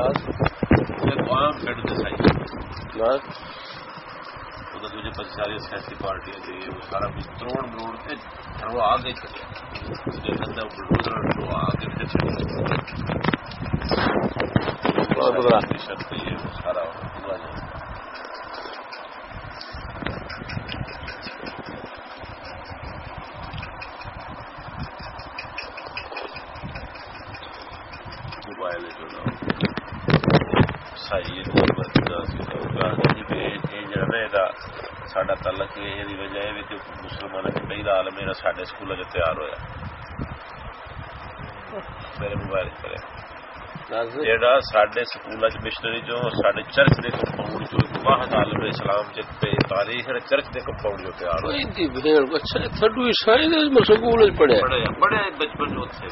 عام بس۔ ساری سیاسی پارٹیاں چاہیے وہ سارا کچھ تروڑ مروڑ کے وہ آگے چلے بلڈوزر آگے پھر شرط یہ سارا پورا جائے موبائل صحیح تعلق وجہ ہے کہ عالم میرا سڈے سکول تیار ہوا میرے مبارک کرے جہاں سڈے سکول مشنری چو سڈے چرچ کے کمپاؤنڈ چو واحد عالم اسلام تاریخ چرچ کے کمپاؤنڈ جو تیار سکول پڑھے بڑے بچپن جو تھے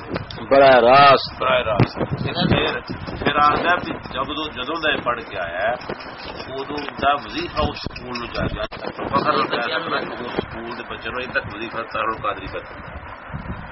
براہ راست۔ براہ راست۔ پھر آخر جب جدو کا پڑھ کے آیا ادو کا وظیفہ اس سکول جا گیا۔ فخر سکول کے بچے تک وظیفہ تارو قادری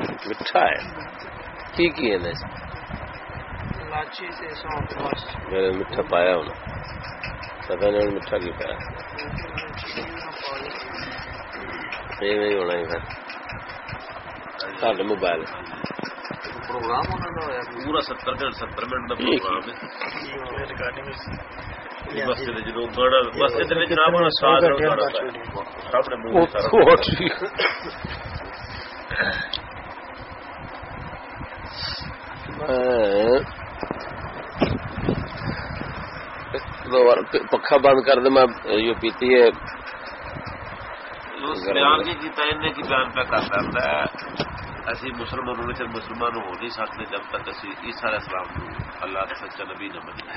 میٹھا ہے۔ کی ہے میرے میٹھا پایا ہونا۔ پتا نہیں میٹھا کی پایا۔ یہ نہیں ہونا ہی پھر سارے موبائل پورا ستر ڈیڑھ ستر منٹ کا پروگرام ہے۔ پکا بند کر دے میں یہ پیتی ہے۔ بیان کی کی بیان پہ کرتا ہے۔ اسی مسلمان ہونے سے مسلمان ہو نہیں سکتے جب تک اسی عیسیٰ علیہ السلام اللہ کا سچا نبی نہ بنی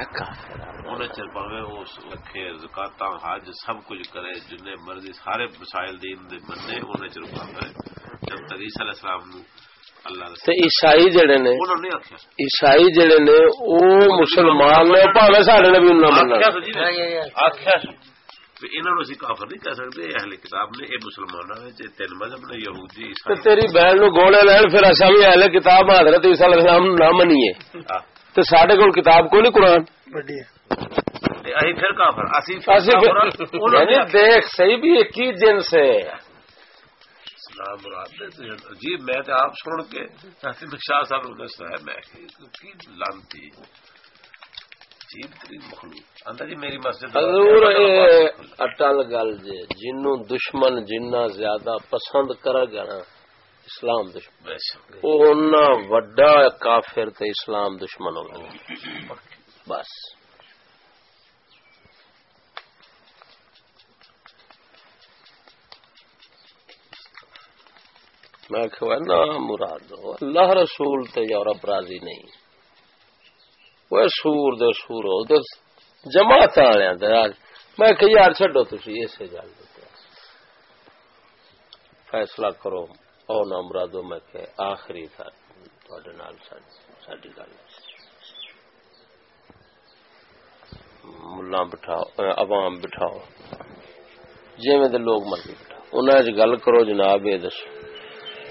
انہیں چر پاوے وہ رکھے زکاتا حج سب کچھ کرے جن مرضی سارے مسائل دین دے انہیں چر پاوے جب تک عیسیٰ علیہ السلام عیسائی جڑے نے عیسائی جڑے نے او مسلمان نے پاوے سارے نبی کافر نہیں کہہ سکتے اہل کتاب نے یہ مسلمان تین مذہب نے یہودی تیری بہن نو لین پھر بھی اہل کتاب حضرت عیسیٰ علیہ السلام نہ منیے۔ تو سڈے کول کتاب کو نہیں قرآن؟ پھر کافر یعنی دیکھ صحیح بھی ایک ہی جنس ہے۔ جی میں آپ سن کے شاہ صاحب نے دستا میں لانتی اٹل گل جی جنو دشمن جنہ زیادہ پسند کرے گا نا اسلام دشمن۔ وڈا کافر تے اسلام دشمن ہوگا بس۔ میں نا مراد اللہ رسول تے یورپ راضی نہیں۔ وہ سور دے سور ہو، دے جماعت والے میں کہ یار چڈو تھی اسے گل۔ فیصلہ کرو، او نہ مرادو میں کہ آخری تھا ساری گل۔ ملا بٹھاؤ عوام بٹھاؤ۔ جی میں لوگ مرضی بٹھاؤ۔ انہیں گل کرو جناب یہ دسو۔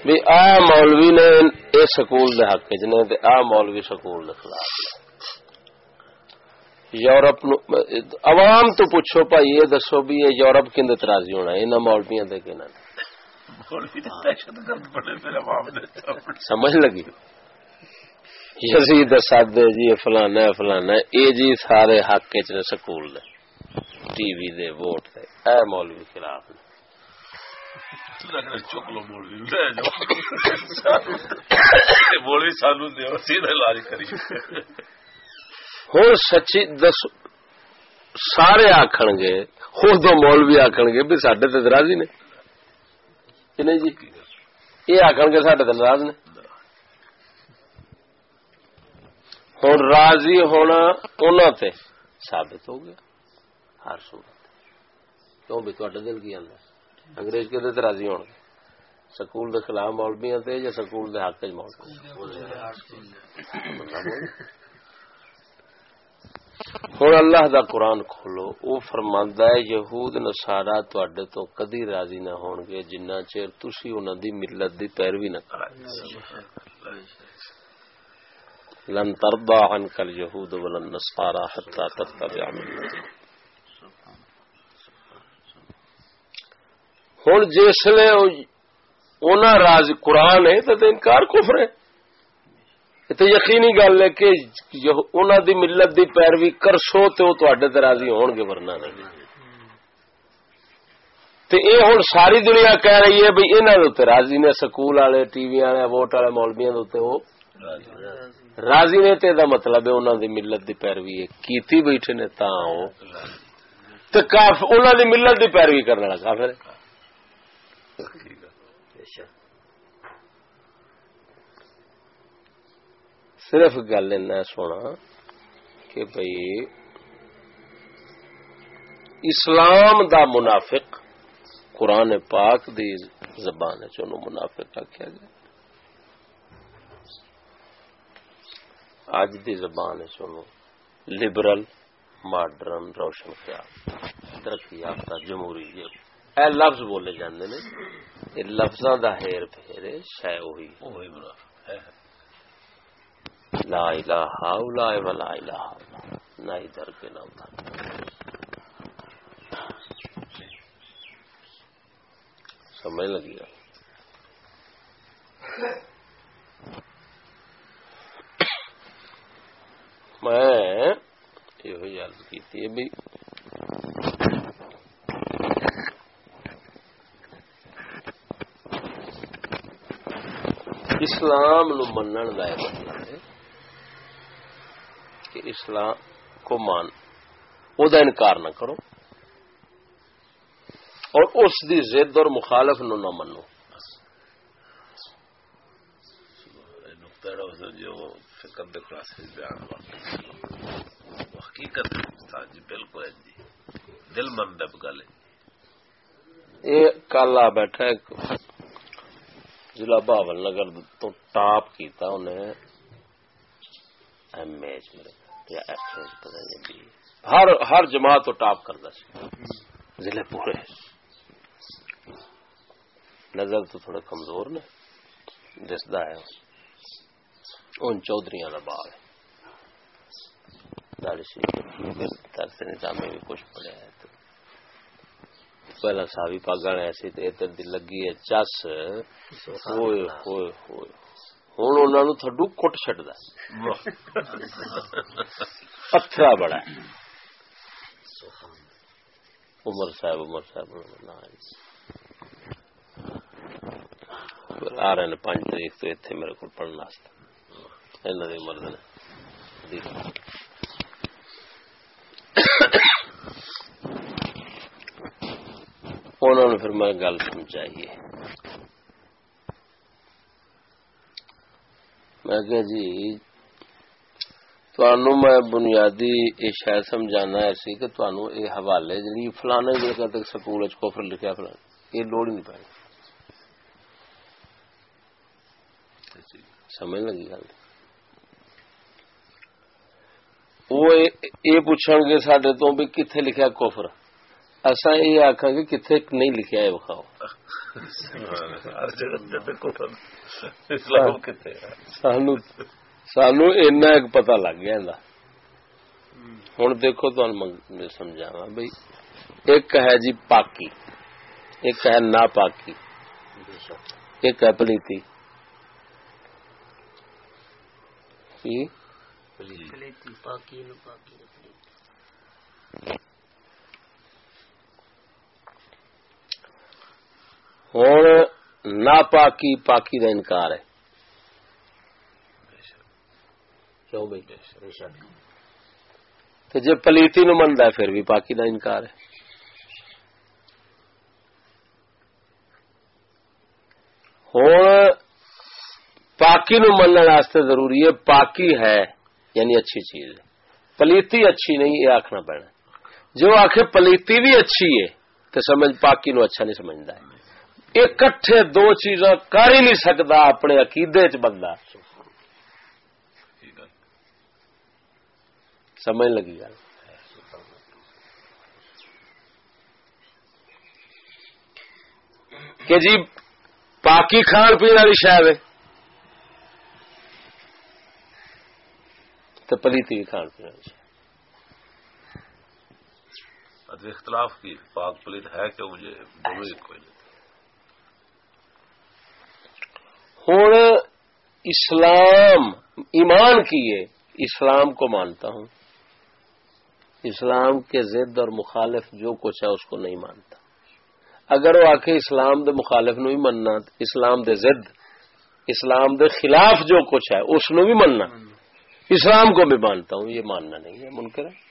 بھی آ مولوی نے اے سکول دے حق چ نے تے آ مولوی سکول دے خلاف یورپ نو عوام تو پوچھو بھائی یہ دسو بھی یہ یورپ کن ترازی ہونا انہاں مولویاں دے کنا سمجھ لگی؟ یزید سد جی فلانا فلانا اے جی سارے حق چ نے سکول دے۔ ٹی وی دے ووٹ دے۔ اے مولوی خلاف نے۔ چک لو مولوی مولوی سانو دیو سیدھا علاج کری۔ ہوں سچی دس سارے آخر گے خود دو مولوی آخر گے بھی سڈے تو ناراضی نے۔ نہیں جی؟ یہ آخر گے سڈے تو ناراض نے۔ ہوں راضی ہونا انہوں تے ثابت ہو گیا ہر صورت۔ کیوں بھی تو دل کی آدھا انگریز کے راضی ہو گے۔ سکول دے خلاف مولبیاں تے یا سکول دے حق مولبی ہوں اللہ دا قرآن کھولو وہ فرماندا ہے یہود نصارا تواڈے تو کدی راضی نہ ہون گے جنہ چیر تسی انہاں دی ملت دی پیروی نہ کرائے۔ لن ترضى عنك اليهود ولا النصارى حتى تتبع ملتهم۔ ہوں جسے راز قرآن ہے تو انکار کفر ہے۔ تو یقینی گل ہے کہ انہوں دی ملت دی پیروی کر سو تو وہ تے راضی ہون گے ورنہ نہیں تے اے ہوں ساری دنیا کہہ رہی ہے بھائی انہوں راضی نے، سکول والے، ٹی وی والے، ووٹ والے مولبیا وہ راضی نے تے دا مطلب ہے انہوں دی ملت دی پیروی کیتی بیٹھے نے تا انہوں دی ملت دی پیروی کرنے لگا کافر صرف گل سونا کہ بھئی اسلام دا منافق قرآن پاک دی زبان چنو منافق آخیا گیا۔ اج دی زبان چنو لبرل ماڈرن روشن خیال ترقی یافتہ جمہوری اے لفظ بولے جاندے نے یہ لفظاں دا ہیر پھیرے شے وہی لا الہ الا ولا الہ نہ ادھر کے نہ ادھر سمجھ لگی میں یہ عرض کی بھی اسلام نو منن کا مطلب ہے کہ اسلام کو مان او دا انکار نہ کرو اور اس دی زد اور مخالف نو نہ منو۔ حقیقت جی بالکل دل مند گل یہ کل آ بیٹھا ایک ضلع بہاول نگر تو ٹاپ کیتا انہیں ایم ایچ میرے یا ہر ہر جماعت تو ٹاپ کرتا سی۔ ضلع پورے۔ نظر تو تھوڑے کمزور نے۔ دستا ہے۔ ان چودھری کا باغ ہے۔ ترس نظام بھی کچھ پڑیا ہے۔ پہلا ساوی پاگا ایسی دی لگی ہے چس ہوئے ہوئے ہوئے ہوں انہوں تھڈو کٹ چڈ پتھرا بڑا عمر صاحب عمر صاحب آ رہے ہیں پانچ تاریخ تو اتنے میرے کو پڑھنے مرد نے انہوں نے پھر میں گل سمجھائی میں کہ جی تنوع میں بنیادی یہ شاید سمجھانا ایسی کہ تنوع یہ حوالے جی فلانا جگہ تک سکول کوفر لکھا فلانا یہ لوڑ نہیں پائی۔ سمجھ لگی گل؟ وہ یہ پوچھ گے سڈے تو بھی کتنے لکھا کوفر اصا یہ آخا گے کتنے نہیں لکھا ہے بخاؤ سانو سانو اینا ایک پتا لگ گیا ہوں دیکھو سمجھاوا بھائی ایک ہے جی پاکی ایک ہے نا پاکی ایک ہے پلیتی۔ پاکی ہوں نا پاکی پاکی کا انکار ہے۔ تو جی پلیتی نو منتا ہے پھر بھی پاکی کا انکار ہے۔ ہوں پاکی نو من واسطے ضروری ہے پاکی ہے یعنی اچھی چیز ہے۔ پلیتی اچھی نہیں یہ آخنا پینا۔ جو آخ پلیتی بھی اچھی ہے تو سمجھ پاکی نو اچھا نہیں سمجھتا ہے۔ یہ کٹھے دو چیزاں کر ہی نہیں سکتا اپنے عقیدے چ بندہ۔ سمجھ لگی گل۔ کہ جی پاکی کھان پینے والی شاید تو پلیتی بھی کھان پینے والی اچھا، اختلاف کی، پاک پلیت ہے کہ مجھے کوئی نہیں ہوں اسلام، ایمان کی ہے، اسلام کو مانتا ہوں۔ اسلام کے ضد اور مخالف جو کچھ ہے، اس کو نہیں مانتا۔ اگر وہ آخ اسلام دے مخالف نو بھی مننا، اسلام دے ضد، اسلام دے خلاف جو کچھ ہے، اس نو بھی مننا۔ اسلام کو بھی مانتا ہوں، یہ ماننا نہیں ہے، منکر ہے۔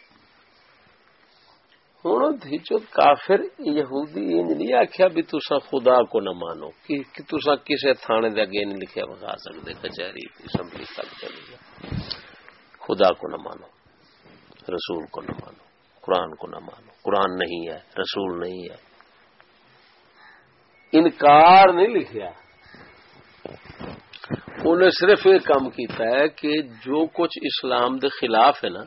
ہوں جو کافر یہودی نہیں آخیا بھی تسا خدا کو نہ مانو، کہ تسا کسی تھانے دے اگے نہیں لکھیا بخا سکتے کچہری اسمبلی تک چلی جائے خدا کو نہ مانو، رسول کو نہ مانو، قرآن کو نہ مانو۔ قرآن نہیں ہے، رسول نہیں ہے۔ انکار نہیں لکھیا۔ انہیں صرف یہ کام کیتا ہے کہ جو کچھ اسلام دے خلاف ہے نا،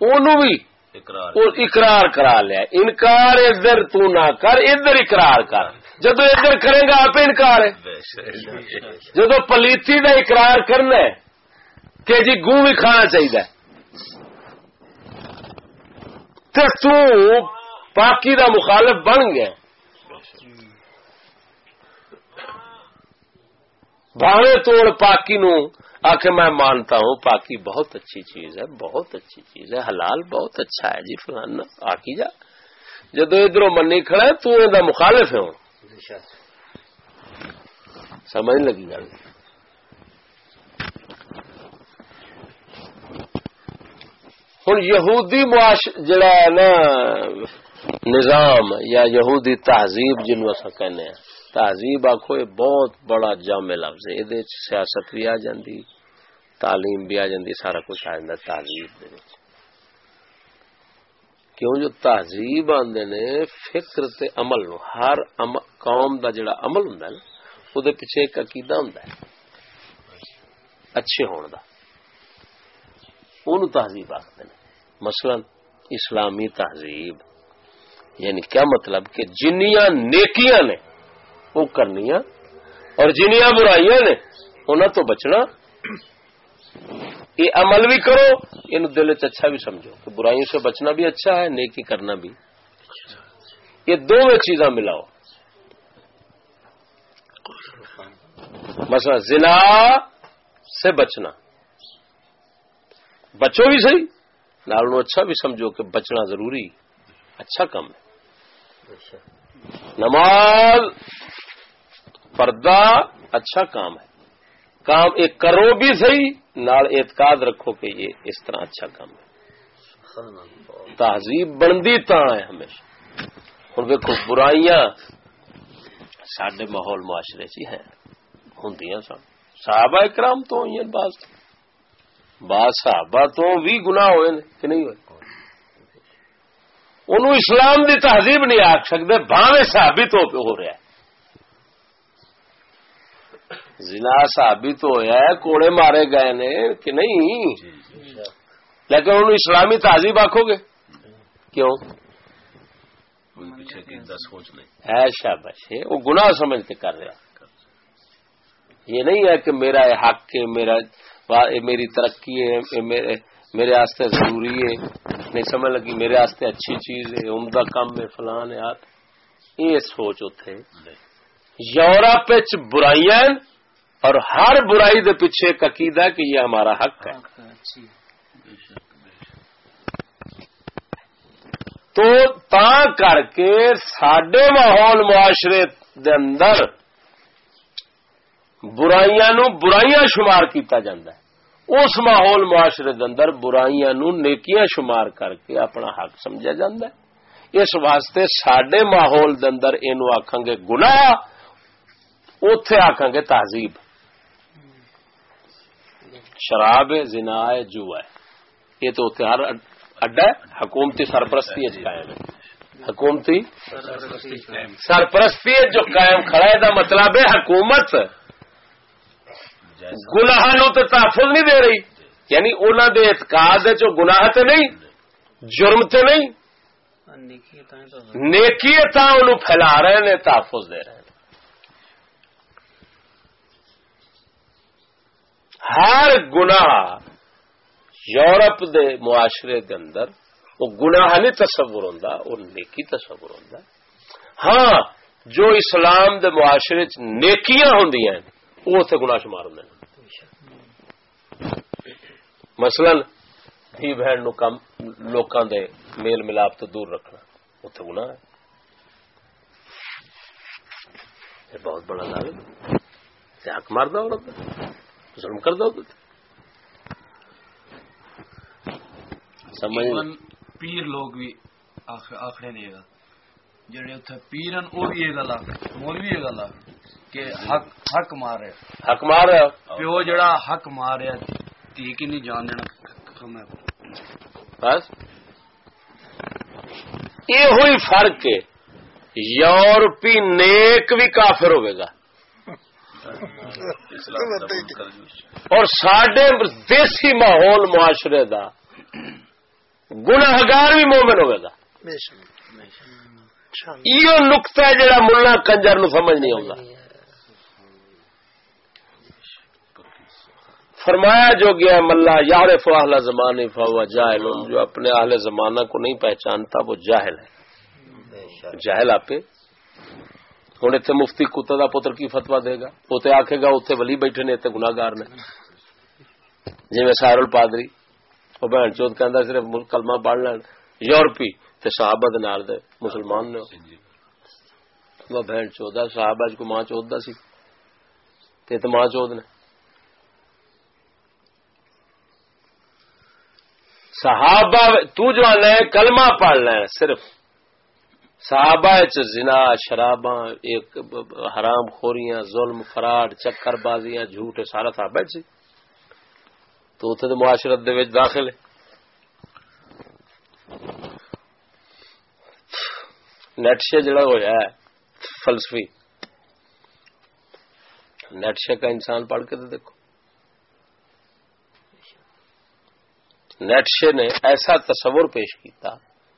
انہوں بھی اقرار کرا لیا۔ انکار ادھر تو نہ کر ادھر اقرار کر۔ جدو ادھر کرے گا آپ انکار ہے جدو پلیتی کا اقرار کرنا ہے کہ جی گوں بھی کھانا چاہیے تو پاکی دا مخالف بن گیا۔ بھاوے توڑ پاکی نو آ کے میں مانتا ہوں، پاکی بہت اچھی چیز ہے، بہت اچھی چیز ہے، حلال بہت اچھا ہے۔ جی فلانا آ کی جا۔ جدو ادھر منی کھڑا ہے، تو دا مخالف ہے سمجھ لگی گل۔ ہوں یہودی معاش جڑا ہے نا، نظام یا یہودی تہذیب جنوب اصا کہنے ہیں۔ تہذیب آخو یہ بہت بڑا جامع لفظ ہے۔ یہ سیاست بھی آ جاندی، تعلیم بھی آ جاندی، سارا کچھ آ جاتا تہذیب کیوں؟ جو تہذیب آدھے نے، فکر تے عمل نو، ہر قوم دا جڑا عمل ہوں نا وہ پیچھے ایک عقیدہ ہوں اچھے ہون دا۔ ان تہذیب آخر مثلا اسلامی تہذیب یعنی کیا مطلب؟ کہ جنیاں نیکیاں نے وہ کرنی اور جنیاں برائیاں نے انہوں تو بچنا۔ یہ عمل بھی کرو ان دل اچھا بھی سمجھو۔ کہ برائیوں سے بچنا بھی اچھا ہے، نیکی کرنا بھی۔ یہ دو چیزاں ملاؤ۔ مثلا زنا سے بچنا۔ بچو بھی صحیح لالو اچھا بھی سمجھو کہ بچنا ضروری۔ اچھا کم ہے۔ نماز پردہ اچھا کام ہے۔ کام ایک کرو بھی صحیح، نال اعتقاد رکھو کہ یہ اس طرح اچھا کام ہے۔ تہذیب بندی تا ہے ہمیشہ۔ ہوں دیکھو برائیاں سڈے ماحول معاشرے چ ہیں۔ ہوں سن۔ صحابہ کرام تو ہوئی بعض۔ بعض صحابہ تو بھی گناہ ہوئے کہ نہیں ہوئے؟ انہوں اسلام دی تہذیب نہیں آخ سکتے بھاوے صحابی تو ہو رہا ہے۔ زنا ثابت ہوا ہے کوڑے مارے گئے نے کہ نہیں؟ لیکن انہوں اسلامی تہذیب آخو گے؟ کیوں؟ ہے شابش وہ گناہ سمجھ کے کر رہا یہ نہیں ہے کہ میرا حق ہے میرا میری ترقی ہے میرے آستے ضروری ہے۔ نہیں سمجھ لگی میرے آستے اچھی چیز ہے عمدہ کم ہے فلان ہے یہ سوچ اتنے یورپ برائیاں اور ہر برائی دے پیچھے ایک عقیدہ ہے کہ یہ ہمارا حق ہے۔ تو تا کر کے سڈے ماحول معاشرے دے اندر برائیاں نو برائیاں شمار کیتا جاندہ ہے۔ اس ماحول معاشرے دے اندر برائیاں نو نیکیاں شمار کر کے اپنا حق سمجھا جاندہ ہے۔ اس واسطے سڈے ماحول دے اندر اینو آکھاں گے گناہ اوتھے آکھاں گے تہذیب۔ شراب زنا ہے جو ہے۔ یہ تو ہر اڈا ہے حکومتی سرپرستی قائم ہے۔ حکومتی سرپرستی جو قائم کھڑا ہے دا مطلب ہے حکومت گناہ نو تو تحفظ نہیں دے رہی۔ یعنی انہوں دے اعتقاد جو گناہ تے نہیں جرم تے نہیں۔ نیکی تا انہوں پھیلا رہے نے تحفظ دے رہے ہیں ہر گناہ یورپ دے معاشرے دے اندر، وہ گناہ نہیں تصور ہوتا وہ نیکی تصور ہوتا ہاں جو اسلام دے معاشرے چ نیکیاں ہوں وہ اتنے گنا شمار ہوں مثلا دھی بہن نو کم، لوکاں دے میل ملاپ تو دور رکھنا اتنے گنا ہے۔ یہ بہت بڑا لال حق مار دو ظلم کر دو سمجھ پیر لوگ بھی آخر نہیں گا جڑے اتنے پیرن وہ بھی یہ گل مول بھی یہ گل کہ حق حق مار رہے حق مار۔ رہا پیو جڑا حق مار رہا تھی کی نہیں جان دینا بس۔ یہ ہوئی فرق ہے۔ یورپی نیک بھی کافر ہوئے گا۔ اور سڈے دیسی ماحول معاشرے دا، گناہگار بھی مومن ہوئے گا یہ نقطہ ہے جڑا ملا کنجر نو سمجھ نہیں ہوگا فرمایا جو گیا ملا یار فاہلا زمانے فوا جاہل۔ جو اپنے اہل زمانہ کو نہیں پہچانتا، وہ جاہل ہے۔ جاہل آپ۔ ہوں اتنے مفتی کتا دا پتر کی فتوا دے گا؟ اتنے آخے گا اتنے ولی بیٹھے نے اتنے گناگار نے۔ جی سارل پادری وہ بہن چوت کہ صرف کلمہ پڑھ لین۔ یورپی تے صحابہ دے نال دے مسلمان نے۔ وہ بہن چودا صحابہ کو ماں چوت دا سی۔ تے تے ماں چوت نے۔ صحابہ تو جو ہے کلمہ پڑھ لیں صرف صحابہ زنا، شراباں، ایک حرام خوریاں، ظلم، فراڈ، چکر بازیاں، جھوٹ، سارا صحابہ سی تو اتنے تو معاشرت دے داخل ہے۔ نیٹشے جڑا ہوا ہے، فلسفی۔ نیٹشے کا انسان پڑھ کے تو دیکھو۔ نیٹشے نے ایسا تصور پیش کیتا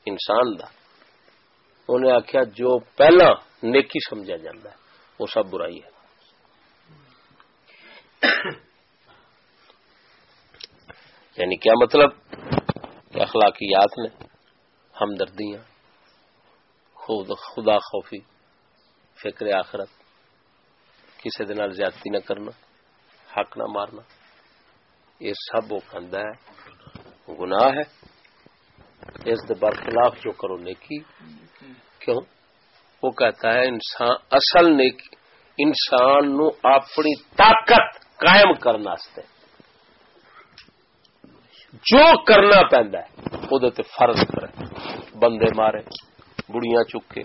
انسان دا۔ انہیں آخیا جو پہلا نیکی سمجھا جاتا ہے، وہ سب برائی ہے۔ یعنی کیا مطلب؟ کہ اخلاقیات نے ہمدردیاں، خود خدا خوفی، فکر آخرت، کسی دن زیادتی نہ کرنا، حق نہ مارنا، یہ سب وہ ہے، گناہ ہے۔ اس کے برخلاف جو کرو نیکی کیوں؟ وہ کہتا ہے انسان اصل نیکی انسان نو اپنی طاقت قائم کرنا جو کرنا پہنتا ہے وہ فرض کرے۔ بندے مارے بڑیاں چکے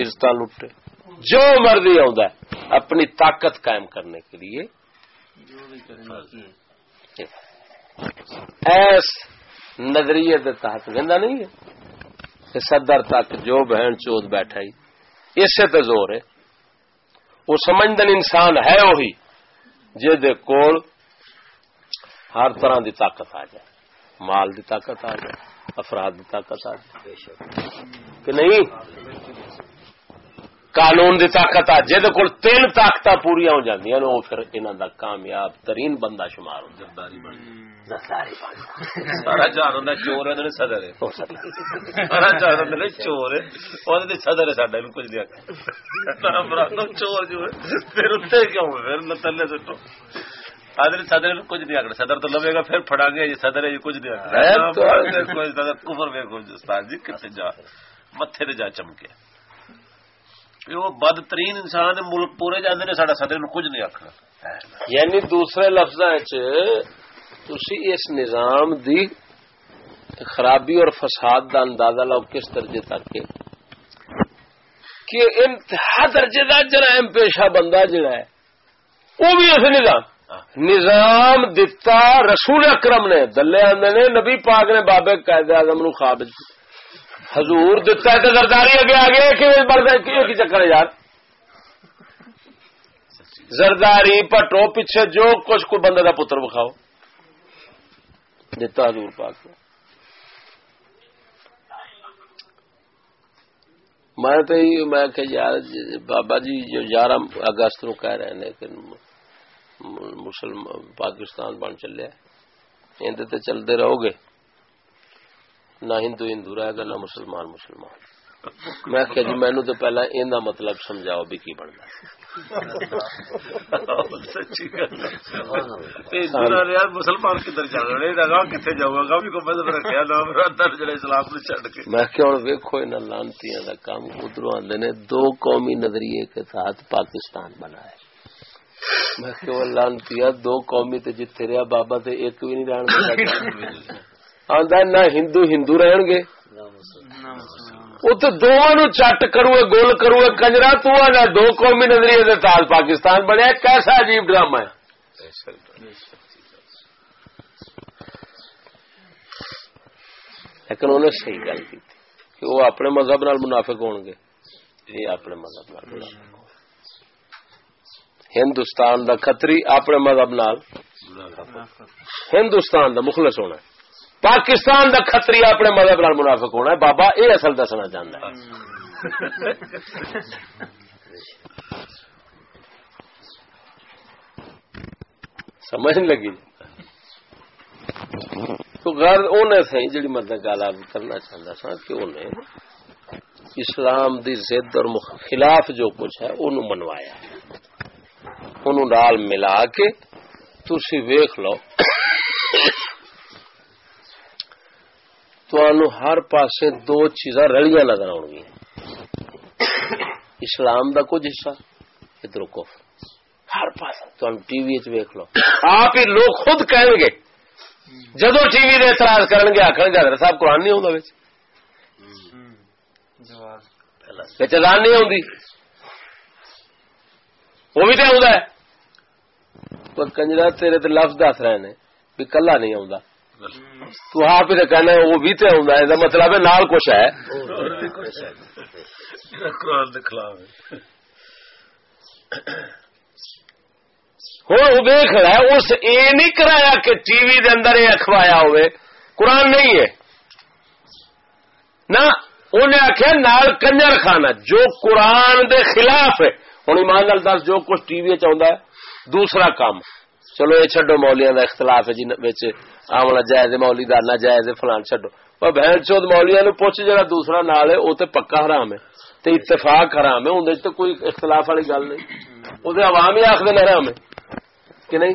عزت لٹے۔ جو مرضی آ اپنی طاقت قائم کرنے کے لیے۔ ایس نظریے کے تحت گندا نہیں ہے۔ صدر تک جو بہن چوت بیٹھا ہی اسے تو زور ہے۔ وہ سمجھدن انسان ہے وہی جے کول ہر طرح دی طاقت آ جائے۔ مال دی طاقت آ جائے، افراد دی طاقت آ جائے۔ کہ نہیں؟ قانون دی طاقت آ جائے کول تین طاقت پوریا ہو جاندیاں وہ پھر انہاں دا کامیاب ترین بندہ شمار ہو، جرداری سارا جان چور ہے سدر سارا جان چور ہے۔ سدر ہے سڈا کچھ نہیں چور جو ہے۔ پھر اتنے کیوں پھر تلے سٹو صدر صدر کچھ نہیں آکڑ صدر تو لوے گا پھر پڑا گے یہ صدر ہے یہ کچھ نہیں آکڑ کفر میں استاد جی کتنے جا۔ متے تے جا چمکے۔ وہ بدترین انسان ملک پورے جانے نے ساڈا صدر کچھ نہیں آخنا یعنی دوسرے لفظ اس نظام دی خرابی اور فساد دا اندازہ لاؤ کس درجے تک کہ انتہا درجے کا جرائم پیشہ بندہ جڑا ہے، وہ بھی اس نظام۔ نظام دتا رسول اکرم نے، دلے آدھے نے، نبی پاک نے، بابے قائد اعظم نو خواب حضور دتا ہے تو زرداری اگے آ گیا کہ بڑھتا کی چکر ہے یار۔ زرداری پٹو، پیچھے جو کچھ کوئی بندے کا پتر بکھاؤ دیتا حضور پاک نے میں تو میں کہ یار بابا جی جو گیارہ اگست نو کہہ رہے ہیں کہ مسلمان پاکستان بن چلے اندر چلتے رہو گے۔ نہ ہندو ہندو رہے گا، نہ مسلمان مسلمان۔ میں کہ جی مینو تو پہلا ان مطلب سمجھاؤ بھی کی بننا مسلمان کدھر چل رہے کتنے جاؤ گا؟ بھی رکھا نام اسلام چڑھ کے۔ میں کہ ہوں ویکو ان لانتی کا کام ادھر آدھے نے دو قومی نظریے کے ساتھ پاکستان بنا ہے میں کہ لانتی دو قومی تے جتھے رہا بابا تے ایک بھی نہیں رہن آدھا نہ ہندو ہندو رہن گے۔ وہ تو دونوں چٹ کروے گول کروے کنجرا تو دو قومی نظریے سے تاج پاکستان بنیا کیسا عجیب ڈرامہ ہے؟ لیکن انہیں صحیح گل کی کہ وہ اپنے مذہب نال منافق ہون گے۔ یہ اپنے مذہب نال منافق ہندوستان دا خطری اپنے مذہب نال ہندوستان دا مخلص ہونا ہے۔ پاکستان دا خطری اپنے مذہب نال منافق ہونا ہے۔ بابا یہ اصل دسنا چاہتا ہے۔ سمجھ لگی؟ تو غرض انہیں سی جی مطلب گل کرنا چاہتا سا کہ انہیں اسلام دی ضد اور خلاف جو کچھ ہے انہوں منوایا۔ انہوں نال ملا کے تھی ویخ لو۔ تو ہر پاسے دو چیزاں رلیاں نظر آن گیا اسلام دا کچھ حصہ ادھر ہر پاس ٹی وی ویک لو۔ آپ ہی لوگ خود کہیں گے۔ جدو ٹی وی اعتراض کرن گے آخر گے صاحب قرآن نہیں آتا چزان نہیں آتی وہ بھی تو آ کنجرا تیرے لفظ دس رہے ہیں بھی کلا نہیں آتا تو آپ ہی کہنا وہ بھی تو آ مطلب نال کچھ ہے۔ ہوں ویخ رہا اس یہ نہیں کرایا کہ ٹی وی دے اندر یہ اخوایا ہوئے۔ قرآن نہیں ہے۔ نہ انہیں آخیا نال کنجر خانہ جو قرآن دے خلاف ہے۔ ہوں ایمان لال دس جو کچھ ٹی وی چاہتا ہے دوسرا کام۔ چلو یہ چڈو مولیاں دا اختلاف ہے جن آمنا جائز مولی دا نہ جائز فلان چڈو پر بہن چود مولیاں نو پوچھ جڑا دوسرا نال ہے وہ تو پکا حرام ہے تو اتفاق حرام ہے اندر تو کوئی اختلاف والی گل نہیں۔ وہ عوام ہی آخر حرام ہے، کہ نہیں؟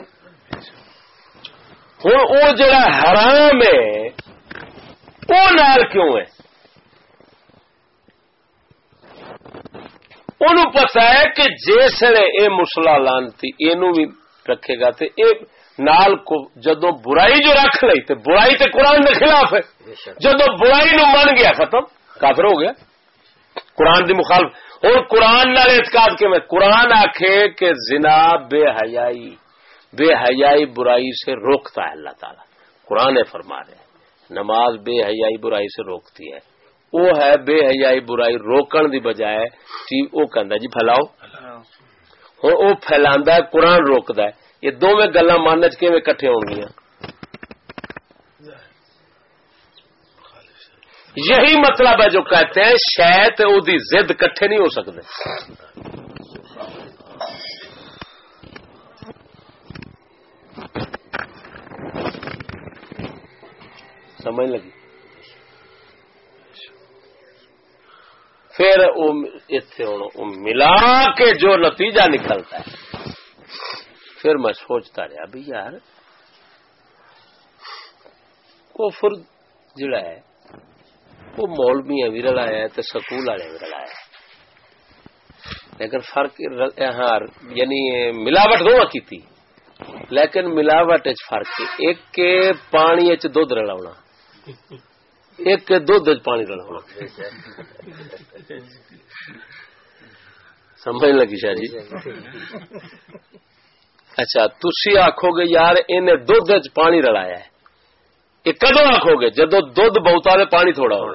ہوں وہ جڑا حرام ہے وہ نال کیوں ہے؟ پتا ہے کہ جسے یہ مسلا لانتی یہ بھی رکھے گا تے اے نال کو جدو برائی جو رکھ لی تے برائی تے قرآن کے خلاف ہے جدو برائی نو من گیا ختم کافر ہو گیا۔ قرآن دی مخالف۔ اور قرآن نال اعتقاد کے میں قرآن آخے کہ زنا بے حیائی بے حیائی برائی سے روکتا ہے اللہ تعالی۔ قرآن فرما رہے نماز بے حیائی برائی سے روکتی ہے۔ وہ ہے بے حیائی برائی روکن دی بجائے وہ کہ جی پھیلاؤ۔ ہوں وہ فیلا قرآن روکد ہے۔ یہ دونوں گلا من چ کٹھے ہو گیا یہی مطلب ہے جو کہتے ہیں، شاید وہ زد کٹھے نہیں ہو سکتے۔ سمجھ لگی؟ پھر ملا کے جو نتیجہ نکلتا ہے۔ پھر میں سوچتا رہا بھی یار کفر جڑا ہے، وہ مولویاں بھی رلایا ہے تو سکول والے بھی رلایا لیکن فرق ہاں یعنی ملاوٹ دونوں کی لیکن ملاوٹ فرق ایک کے پانی دھد رلا ایک دھد پانی رلا سمجھ لگی شاہ جی؟ اچھا تھی آخو گے یار ان دھد پانی رلایا ہے۔ یہ کدو آخو گے جدو دھد بہتا پانی تھوڑا ہو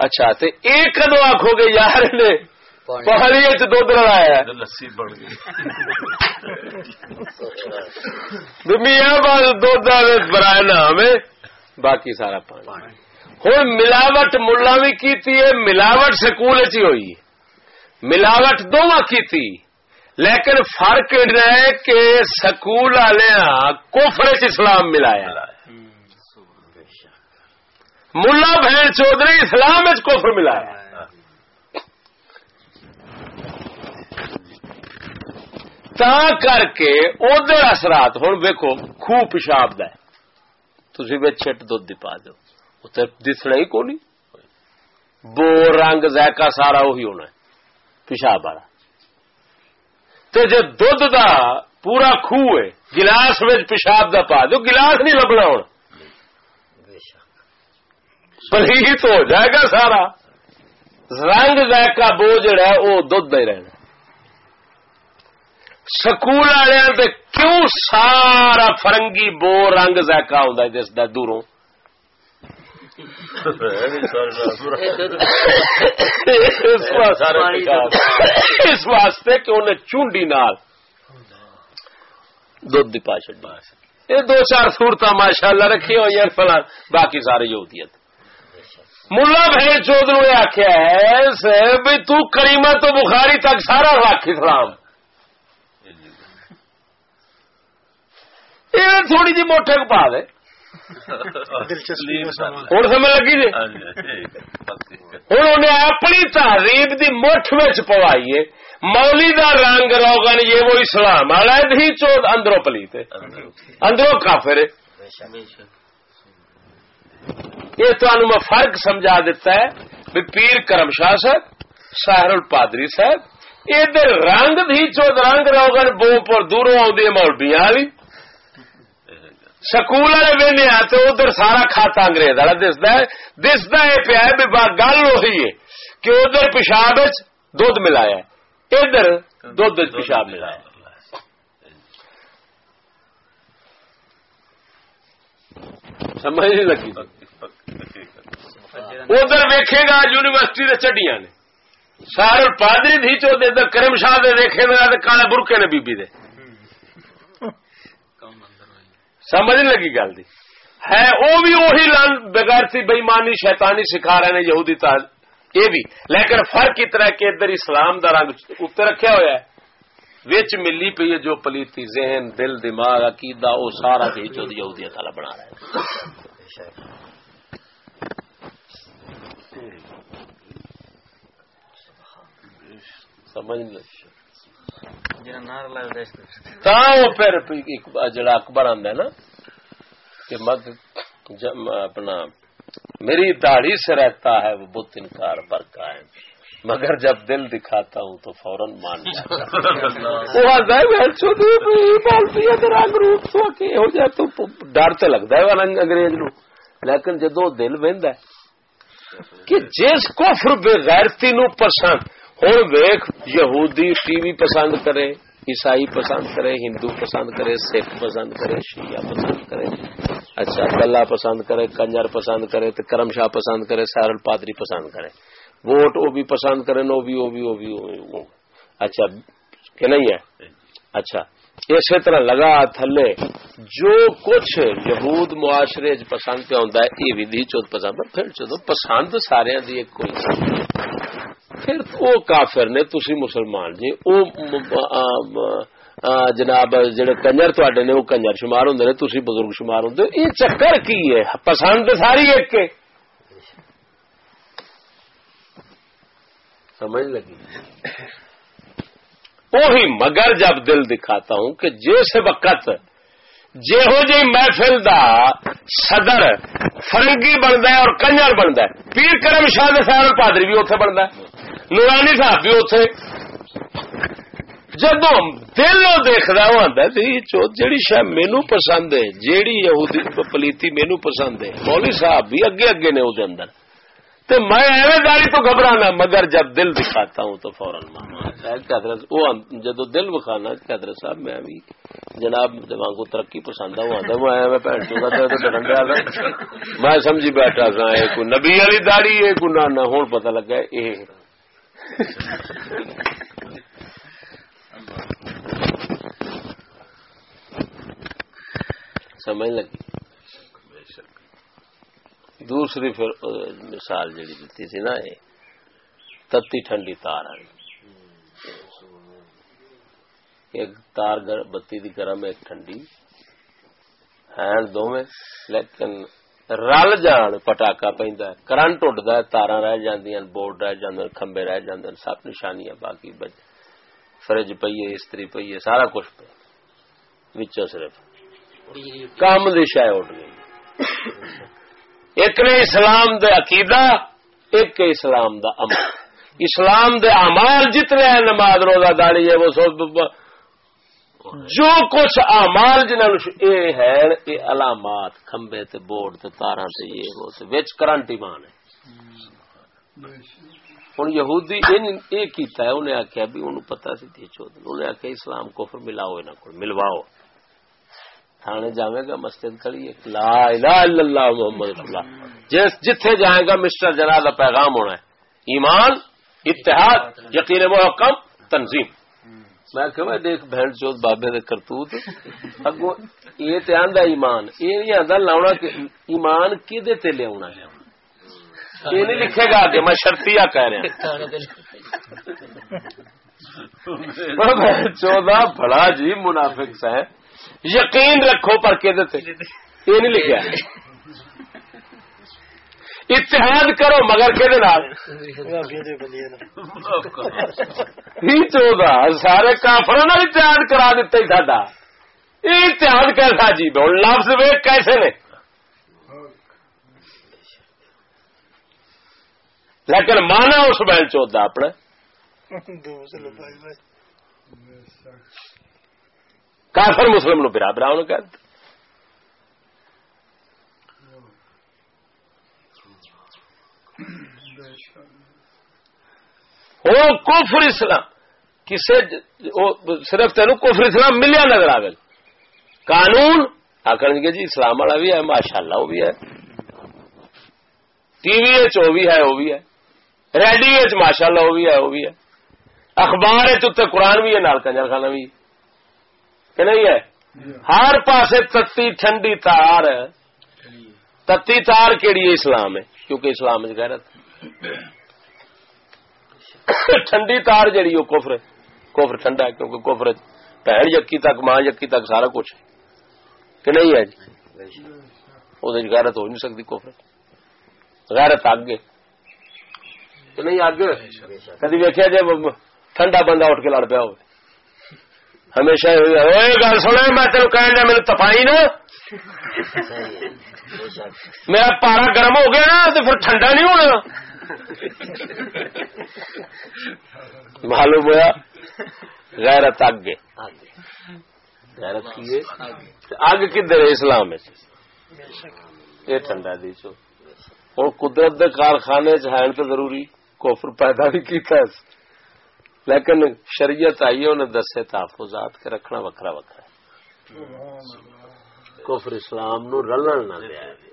اچھا یہ کدو آخو گے یار نے پہاڑی دھد گئی۔ میاں بس دھد برائے نہ ہمیں باقی سارا پانی۔ ہوں ملاوٹ ملا بھی کی ملاوٹ سکول چی ہوئی۔ ملاوٹ دونوں کی لیکن فرق ہے کہ سکول والے کوفر اسلام ملایا۔ ملا بہن چودھری اسلام کوفر ملایا۔ تا کر کے ادھر اثرات ہوں ویکو خوہ پیشاب دھی چٹ دھد پا دو دسنا ہی کونی بو رنگ ذائقہ سارا وہی ہونا ہے پیشاب والا تو جی دھد دا پورا خوہ ہے گلاس میں پیشاب دا پا دو گلاس نہیں لبنا ہوں پلیت ہو جائے گا سارا رنگ ذائقہ بو جڑا ہے وہ دھد ہی رہنا سکول والے کیوں سارا فرنگی بو رنگ ذائقہ ہوں جس کا دوروں؟ اس واسطے کہ انہیں چونڈی نال دھد پا چڈ یہ دو چار سورت ماشاء اللہ رکھی ہوئی فلان باقی سارے یہودیت۔ ملا بھائی چود نے آخیا ہے بھی تو کریمہ تو بخاری تک سارا رکھ اسلام یہ تھوڑی جی موٹے پا دے۔ ہوں سمجھ لگی جی؟ ہوں انہیں اپنی تہذیب کی مٹھ میں پوائیے مولی دا رنگ روگن یہ وہ اسلام والا ہی چوت اندروں پلیت اندروں کافر یہ تمہیں میں فرق سمجھا دیتا ہے بھی پیر کرم شاہ صاحب ساحر الپادری صاحب ادھر رنگ بھی چوت رنگ روگن بو پر دوروں آدھی مولبیاں والی سکول والے وہنے تو ادھر سارا کھاتا انگریز والا دستا ہے۔ دستا یہ پیا بھی گل وہی ہے کہ ادھر پیشاب دھد ملایا ادھر دھد پیشاب ملایا سمجھ نہیں لگی۔ ادھر ویکے گا یونیورسٹی کے چڈیاں نے۔ سارے پادری تھی چوتے ادھر کرم شاہ دے ویکے گا کالے برکے نے بیبی دے۔ سمجھ نہیں لگی گل دی۔ ہے وہ بھی وہی لان بغیر بےمانی شیطانی سکھا رہے ہیں یہودی تال۔ یہ بھی۔ لیکن فرق اتنا ہے کہ ادھر اسلام دا رنگ اتر رکھا ہوا ہے۔ وچ ملی پی ہے جو پلیتی ذہن، دل، دماغ، عقیدہ وہ سارا بھی جو یہودی تعالی بنا رہا ہے۔ سمجھ نہیں جڑا اکبر آدھا نا کہ مد اپنا میری داڑھی سے رہتا ہے وہ بت انکار پر قائم مگر جب دل دکھاتا ہوں تو فوراً مان جاتا تو ڈر تو لگتا ہے انگریز نو لیکن جدو دل وہد کہ جس کو بے غیرتی نو پسند ہوں۔ ویخ یہودی ٹی وی پسند کرے عیسائی پسند کرے ہندو پسند کرے سکھ پسند کرے شیعہ پسند کرے اچھا گلا پسند کرے کنجر پسند کرے تو کرم شاہ پسند کرے سارل پادری پسند کرے ووٹ وہ بھی پسند کرے نو بھی بھی بھی اچھا کہ نہیں ہے؟ اچھا اسی طرح لگا تھلے، جو کچھ یہود معاشرے پسند پہ آتا ہے، یہ بھی چوت پسند۔ پھر چلو پسند سارے دی کوئی پھر وہ کافر نے، تسی مسلمان جی وہ جناب جڑے کنجر تڈے نے، وہ کنجر شمار ہوں نے، تسی بزرگ شمار ہوں یہ چکر کی ہے؟ پسند ساری ایک کے۔ سمجھ لگی؟ وہی مگر جب دل دکھاتا ہوں کہ جس وقت جہو جی محفل دا صدر فرنگی بنتا ہے اور کنجر بنتا ہے۔ پیر کرم شاہ سارا پادری بھی اتنے بنتا ہے۔ نورانی صاحب بھی اتے جدو دل دیکھتا وہ آتا جیڑی شاید مینو پسند ہے، جیڑی یہودی پلیتی مینو پسند ہے، مولوی صاحب بھی اگے اگے نے وہ اندر۔ تو میں ایویں داڑی تو گھبرانا، مگر جب دل دکھاتا ہوں تو فوراً جب دل بکھانا حضرت صاحب، میں بھی جناب دماغ کو ترقی پسند ہے، وہ آدھا وہ ہوں میں سمجھی بیٹھا سا ایک نبی والی داڑی ایک نہ ہوں پتہ لگا یہ سمجھ لگی؟ دوسری پھر مثال جڑی دیتی تھی نا، یہ تتی ٹھنڈی تار آئی۔ ایک تار بتی دی گرم، ایک ٹھنڈی۔ ہیں دونوں لیکن رل جان پٹاخا پہ کرنٹ اڈتا ہے تارا رہ جی بورڈ رہ جاندے کھمبے رہ جاندے سب نشانیاں باقی بج فرج پی ہے استری پی ہے سارا کچھ پہ وچوں صرف کام دی شہ اٹھ گئی ایک نے اسلام دے عقیدہ ایک اسلام دا عمل اسلام دے امال جتنے ہیں نماز روزہ داڑی ہے وہ سب جو کچھ امال جنہوں یہ ہے یہ علامات، کھمبے تے بورڈ تے تارا تے یہ وہ وچ کرنٹ ایمان ہے۔ ہوں یہودی یہ کیتا ہے، انہیں آخیا بھی انہوں پتا سی تھی چودہ۔ انہیں آخیا اسلام کفر ملاؤ انہوں کو ملواؤ۔ تھانے جائے گا، مسجد کھڑی ہے لا الہ الا اللہ محمد رسول اللہ۔ جس جتھے جائے گا، مسٹر جنا کا پیغام ہونا ہے۔ ایمان، اتحاد، یقین محکم، تنظیم۔ میں کہ دیکھ بہن چوت بابے دے کرتوت۔ اگو یہ تے آندا ایمان یہ نہیں آندا لاونا کہ ایمان کدے تے لے آنا ہے۔ یہ نہیں لکھے گا کہ میں شرطیہ کہہ رہا۔ ہوں چودہ بڑا جی منافق سے یقین رکھو پر کہ یہ نہیں لکھا اتحاد کرو مگر کہ چودہ سارے کافر اتحاد کرا دیتے ہی ساڈا۔ یہ اتحاد کیسا جی ہوں لفظ ویک کیسے نے؟ لیکن مانا اس بہن چوتھا اپنے کافر مسلم نو برابر آن کر کفر اسلام کسے صرف تین کفر اسلام ملیا نظر آئے قانون آخر گے جی اسلام والا بھی ہے ماشاء اللہ وہ بھی ہے۔ ٹی وی وہ بھی ہے، وہ بھی ہے۔ ریڈیو ایچ ماشاء اللہ وہ بھی ہے، وہ بھی ہے۔ اخبار قرآن بھی ہے، نال کنجر خانہ بھی کہ نہیں ہے؟ ہر پاسے تتی ٹھنڈی تار تتی تار کیڑی اسلام ہے؟ کیونکہ اسلام غیرت۔ ٹھنڈی تار جہی وہ کوفر کوفر ٹھنڈا ہے کیونکہ کوفر بہن یقی تک ماں یقی تک سارا کچھ کہ نہیں ہے جی؟ وہ غیرت ہو نہیں سکتی کوفر غیرت آگے کہ نہیں آگے کدی ویکیا جی ٹھنڈا بندہ اٹھ کے لڑ پیا ہو ہمیشہ گل سنا میں تین کہ میرے تفائی نا میرا پارا گرم ہو گیا نا تو پھر ٹھنڈا نہیں ہونا۔ معلوم ہوا؟ غیرت اگ غیرت کی اگ کدھر اسلام یہ ٹھنڈا دی چو ہوں قدرت دے کارخانے چین تو ضروری۔ کوفر پیدا بھی کیتا ہے۔ لیکن شریعت آئی انہیں دسے تحفظات کے رکھنا وکھرا وکھرا کفر اسلام نو رلن نہ دیا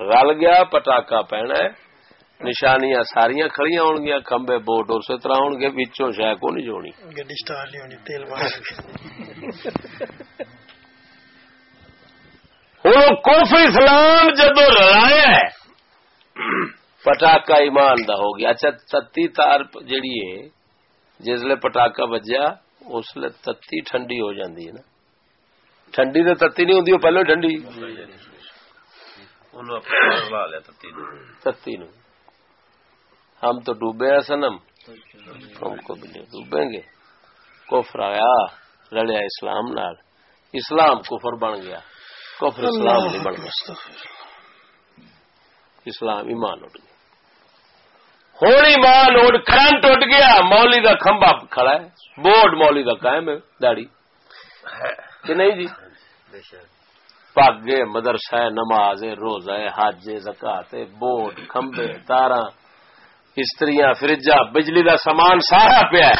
رل گیا پٹاخا پینا نشانیاں ساریا کھڑیاں ہون گیا کمبے بوٹ اسی طرح ہون گے بچوں شاید کو نہیں جونی؟ ہوں کوفر اسلام جدو رلایا ہے پٹاخا ایمان دا ہو گیا۔ اچھا تتی تار جیڑی ہے جسے پٹاخا بجیا اس لیے تتی ٹھنڈی ہو جاندی ہے نا۔ ٹھنڈی تو تتی نہیں ہوتی پہلے ٹھنڈی۔ تتی نو۔ ہم تو ڈوبے ہیں سنم ہم کو بھی نہیں ڈوبیں گے۔ کفر آیا لڑیا اسلام نال۔ اسلام کفر بن گیا۔ کفر اسلام نہیں بن گیا۔ اسلام ایمان اٹھ گیا۔ ہونی ماں لوڈ کرنٹ اٹھ گیا۔ مولی کا کھمبا کھڑا ہے۔ بورڈ مولی کا قائم ہے داڑی کہ نہیں جی؟ پاگے مدرسہ نماز روزہ حج زکات بوٹ کھمبے تارا استریاں فرجا بجلی دا سامان سارا پیا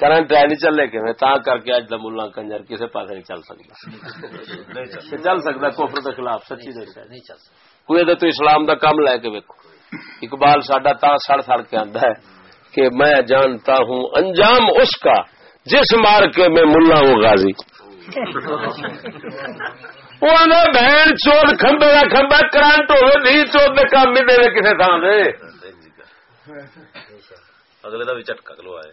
کرنٹ ہے۔ نہیں چلے کہ تا کر کے اج ملا کنجر کسی پاس نہیں چل سکتا۔ چل سکتا کوفر کے خلاف سچی نہیں چل کوئی تو اسلام دا کام لے کے ویکو اقبال ساڈا تا سڑ سڑ کے آندا ہے کہ میں جانتا ہوں انجام اس کا۔ جس مار کے میں ملا ہوں غازی۔ بہن چوت کمبے کا کمبا کرنٹ ہوئے نہیں چوت کام بھی دے کسی تھان سے اگلے کا بھی چٹکا کلو آئے۔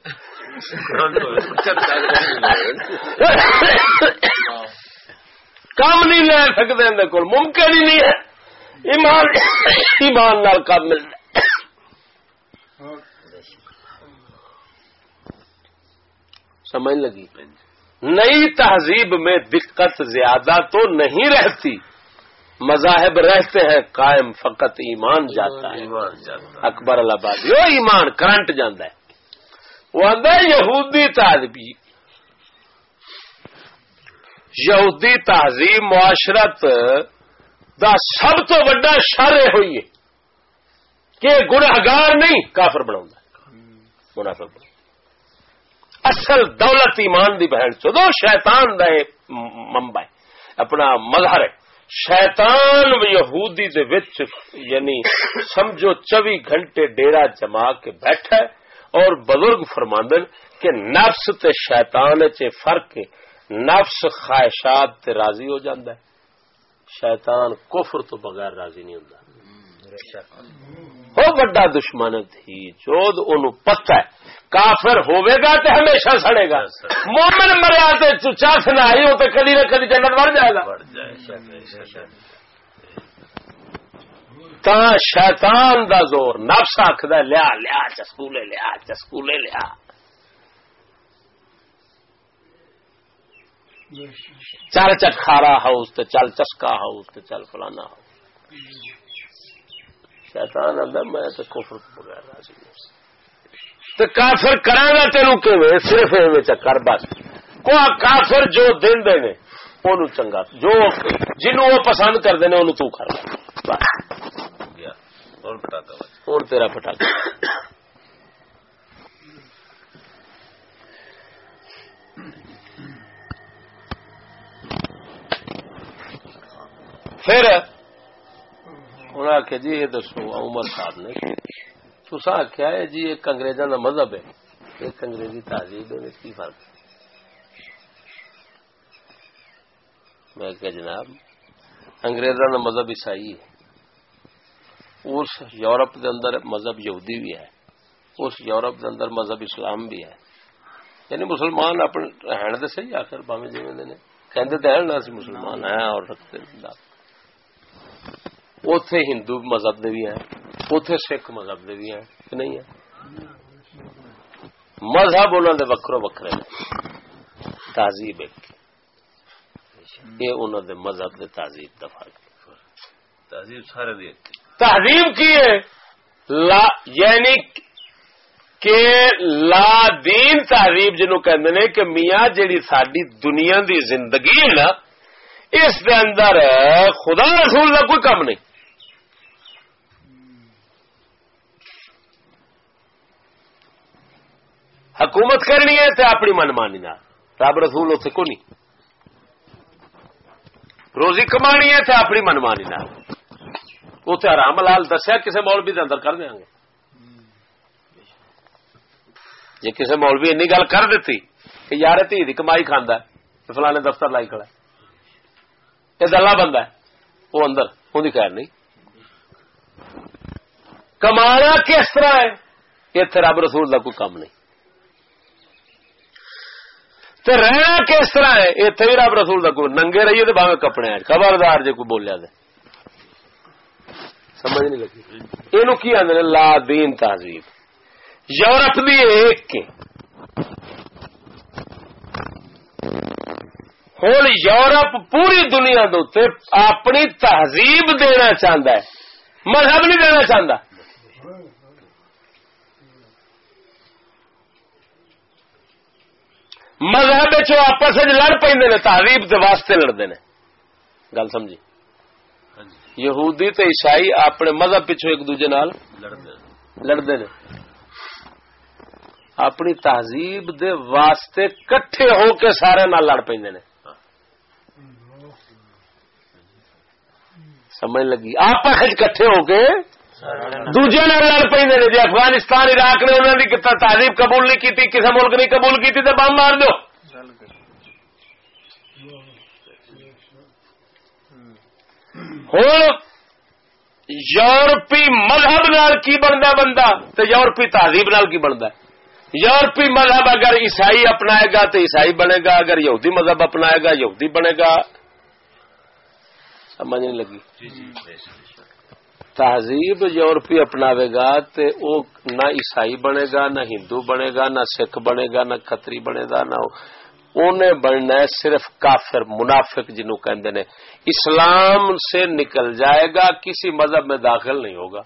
کام نہیں لے سکتے اندر کو ممکن ہی نہیں ہے۔ ایمان ایمان نال کام مل سمجھ لگی۔ نئی تہذیب میں دقت زیادہ تو نہیں رہتی۔ مذاہب رہتے ہیں قائم فقط ایمان جاتا ہے۔ اکبر آباد یہ ایمان کرنٹ جانا ہے۔ وہ آدھا یہودی تہذیب۔ یہودی تہذیب معاشرت دا سب تو وڈا شر ہوئی ہے۔ کہ گناگار نہیں کافر بنا منافع بنا اصل دولت ایمان دی بہن چو دو شیطان دا ممبا ہے، اپنا مظہر ہے۔ شیطان یہودی دے وچ یعنی سمجھو چوی گھنٹے ڈیرا جما کے بیٹھا ہے اور بزرگ فرماندن کہ نفس تے شیطان چ فرق نفس خواہشات تے راضی ہو جاندہ ہے۔ شیطان کفر تو بغیر راضی نہیں ہوں وہ بڑا دشمن تھی چود ان پتہ ہے کافر ہوئے گا تو ہمیشہ سڑے گا۔ مومن مریا تو چاس نہ آئی ہو تو کدی نہ کدی جنت بڑھ جائے گا۔ تا شیطان دا زور نفس آخد لیا لیا چسکولے لیا چسکولے لیا۔ چل چکھارا ہاؤس تو چل چسکا ہاؤس تو چل فلانا ہاؤس۔ شیطان آدھا میں تو کفر بغیر راضی ہوں تو کافر کرا تین کہ صرف چکر بس۔ کو کافر جو دن دے نے ان چنگا۔ جو جنوں وہ پسند کرتے ہیں انہوں تو کر۔ ہوں تیرا پٹاخا پھر انہیں آخیا جی یہ دسو عمر صاحب نے۔ تسا آخیا ہے جی ایک انگریزاں کا مذہب ہے۔ ایک انگریزی تہذیب ہے، کی فرق میں کہ جناب، انگریزاں کا مذہب عیسائی ہے۔ اس یورپ دے اندر مذہب یہودی بھی ہے۔ اس یورپ دے اندر مذہب اسلام بھی ہے۔ یعنی مسلمان اپنے رہن دے صحیح آخر باویں جی کہندے تو ہیں سی مسلمان ہیں اور رکھتے ہیں۔ اتے ہندو مذہب دے بھی ہیں اتے سکھ مذہب دے بھی ہیں کہ نہیں ہے مذہب انہوں دے وکرو وکرے تہذیب ایک۔ یہ انہوں دے مذہب دے تہذیب دا فرق۔ تہذیب سارے دی تہذیب کی ہے؟ لا یعنی کہ لا دین تہذیب جنو کہندے نے کہ میاں جیڑی ساری دنیا دی زندگی ہے نا اس دے اندر خدا رسول کا کوئی کم نہیں۔ حکومت کرنی ہے تو اپنی من مانی رب رسول اتنے کو نہیں۔ روزی کمانی ہے تو اپنی من مانی اتنے آرام لال دسیا کسی مولوی کے اندر کر دیا گے۔ جی کسی مولوی این گل کر دیتی کہ یار تھی کمائی کھانا فلانے دفتر لائی کھڑا یہ دلہ بندہ ہے۔ وہ اندر ان خیر نہیں۔ کمانا کس طرح ہے؟ اتنے رب رسول کا کوئی کام نہیں۔ تے رہنا کس طرح ہے؟ اتنے بھی رب رسول کا کوئی ننگے رہیے تو باہیں کپڑے خبردار جی کوئی بولیا دے۔ سمجھ نہیں لگی۔ یہ کی آدھے لا دین تہذیب یورپ بھی ایک کے۔ ہوں یورپ پوری دنیا دے اپنی تہذیب دینا چاہتا ہے۔ مذہب نہیں دینا چاہتا مذہب آپس لڑ پہ تہذیب کے واسطے لڑتے ہیں گل سمجھی؟ ہاں جی۔ یہودی تے عیسائی اپنے مذہب پچھو ایک دوجے نال لڑتے ہیں۔ اپنی تہذیب دے واسطے کٹھے ہو کے سارے نال لڑ پہ سمجھ لگی؟ آپ کٹھے ہو کے دوجے لڑ پہ جی افغانستان عراق نے انہوں نے تہذیب قبول نہیں کی کسی ملک نہیں قبول کی تو بم مار دو۔ ہوں یورپی مذہب نال کی بنتا بندہ تو یورپی تہذیب نال کی بنتا یورپی مذہب اگر عیسائی اپنائے گا تو عیسائی بنے گا اگر یہودی مذہب اپنائے گا یہودی بنے گا۔ سمجھ نہیں لگی۔ جی، جی، تہذیب یورپی اپناوے گا تو وہ نہ عیسائی بنے گا، نہ ہندو بنے گا، نہ سکھ بنے گا، نہ کتری بنے گا، نہ انہیں بننا ہے صرف کافر، منافق جنہوں کہندے نے۔ اسلام سے نکل جائے گا، کسی مذہب میں داخل نہیں ہوگا۔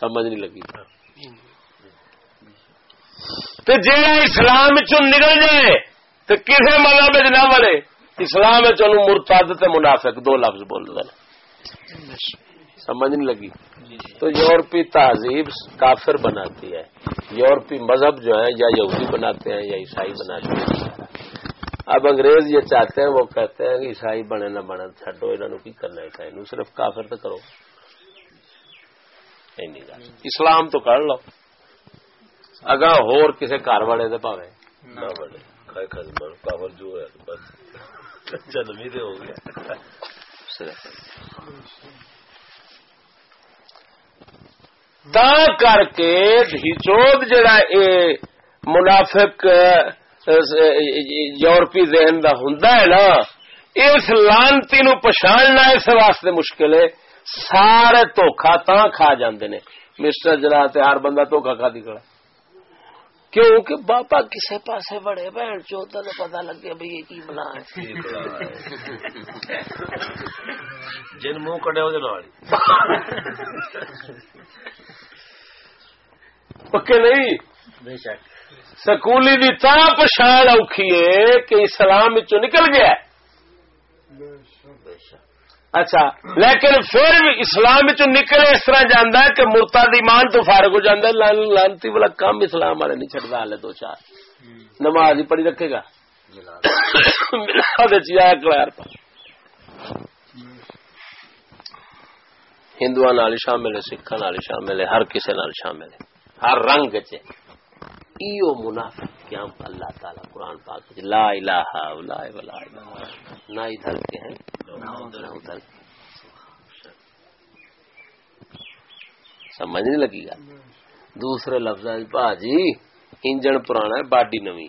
سمجھ نہیں لگی۔ تو جی اسلام چ نکل جائے تو کسی مذہب نہ بڑے اسلام چلو مرتد منافق، دو لفظ بول رہے سمجھ نہیں لگی تو یورپی تہذیب کافر بناتی ہے یورپی مذہب جو ہے یا یہودی بناتے ہیں یا عیسائی بناتے ہیں اب انگریز یہ چاہتے ہیں وہ کہتے ہیں کہ عیسائی بنے نہ بنے چڈو انہوں کی کرنا ہے صرف کافر تو کرو اسلام تو کر لو اگا ہور کسی گھر والے دے پاوے نہ بڑے کافر جو ہے بس جنمی ہو گیا تا کر کے ہچود جڑا اے منافق یورپی ذہن دا ہوں نا، اس لانتی نو پچھاڑنا اس واسطے مشکل ہے۔ سارے دھوکھا تا کھا جاندے نے۔ مسٹر جلا ہر بندہ دھوکھا کھا دی کڑا کیوں بابا کسی پاس بڑے بہن چوتھا تو پتا لگے بھائی یہ کی بنا جن منہ کٹے پکے نہیں؟ سکولی دی تا پچھان اوکھی ہے کہ اسلام چ نکل گیا اچھا لیکن پھر اسلام چ نکلے اس طرح جانا ہے کہ مرتا ایمان تو فارغ ہو جاتا ہے لانتی والا کام اسلام والے نہیں چڑھتا ہال دو چار۔ نماز ہی پڑھی رکھے گا۔ ہندو شامل ہے سکھا شامل ہے، ہر کسی نال شامل ہے، ہر رنگ چ ایو منافق. کیا اللہ تعالی قرآن پاک لا الہ الا اللہ نہ ادھر کے ہیں نہ ادھر سمجھ نہیں لگی گا؟ دوسرے لفظ جی انجن پرانا ہے باڈی نوی۔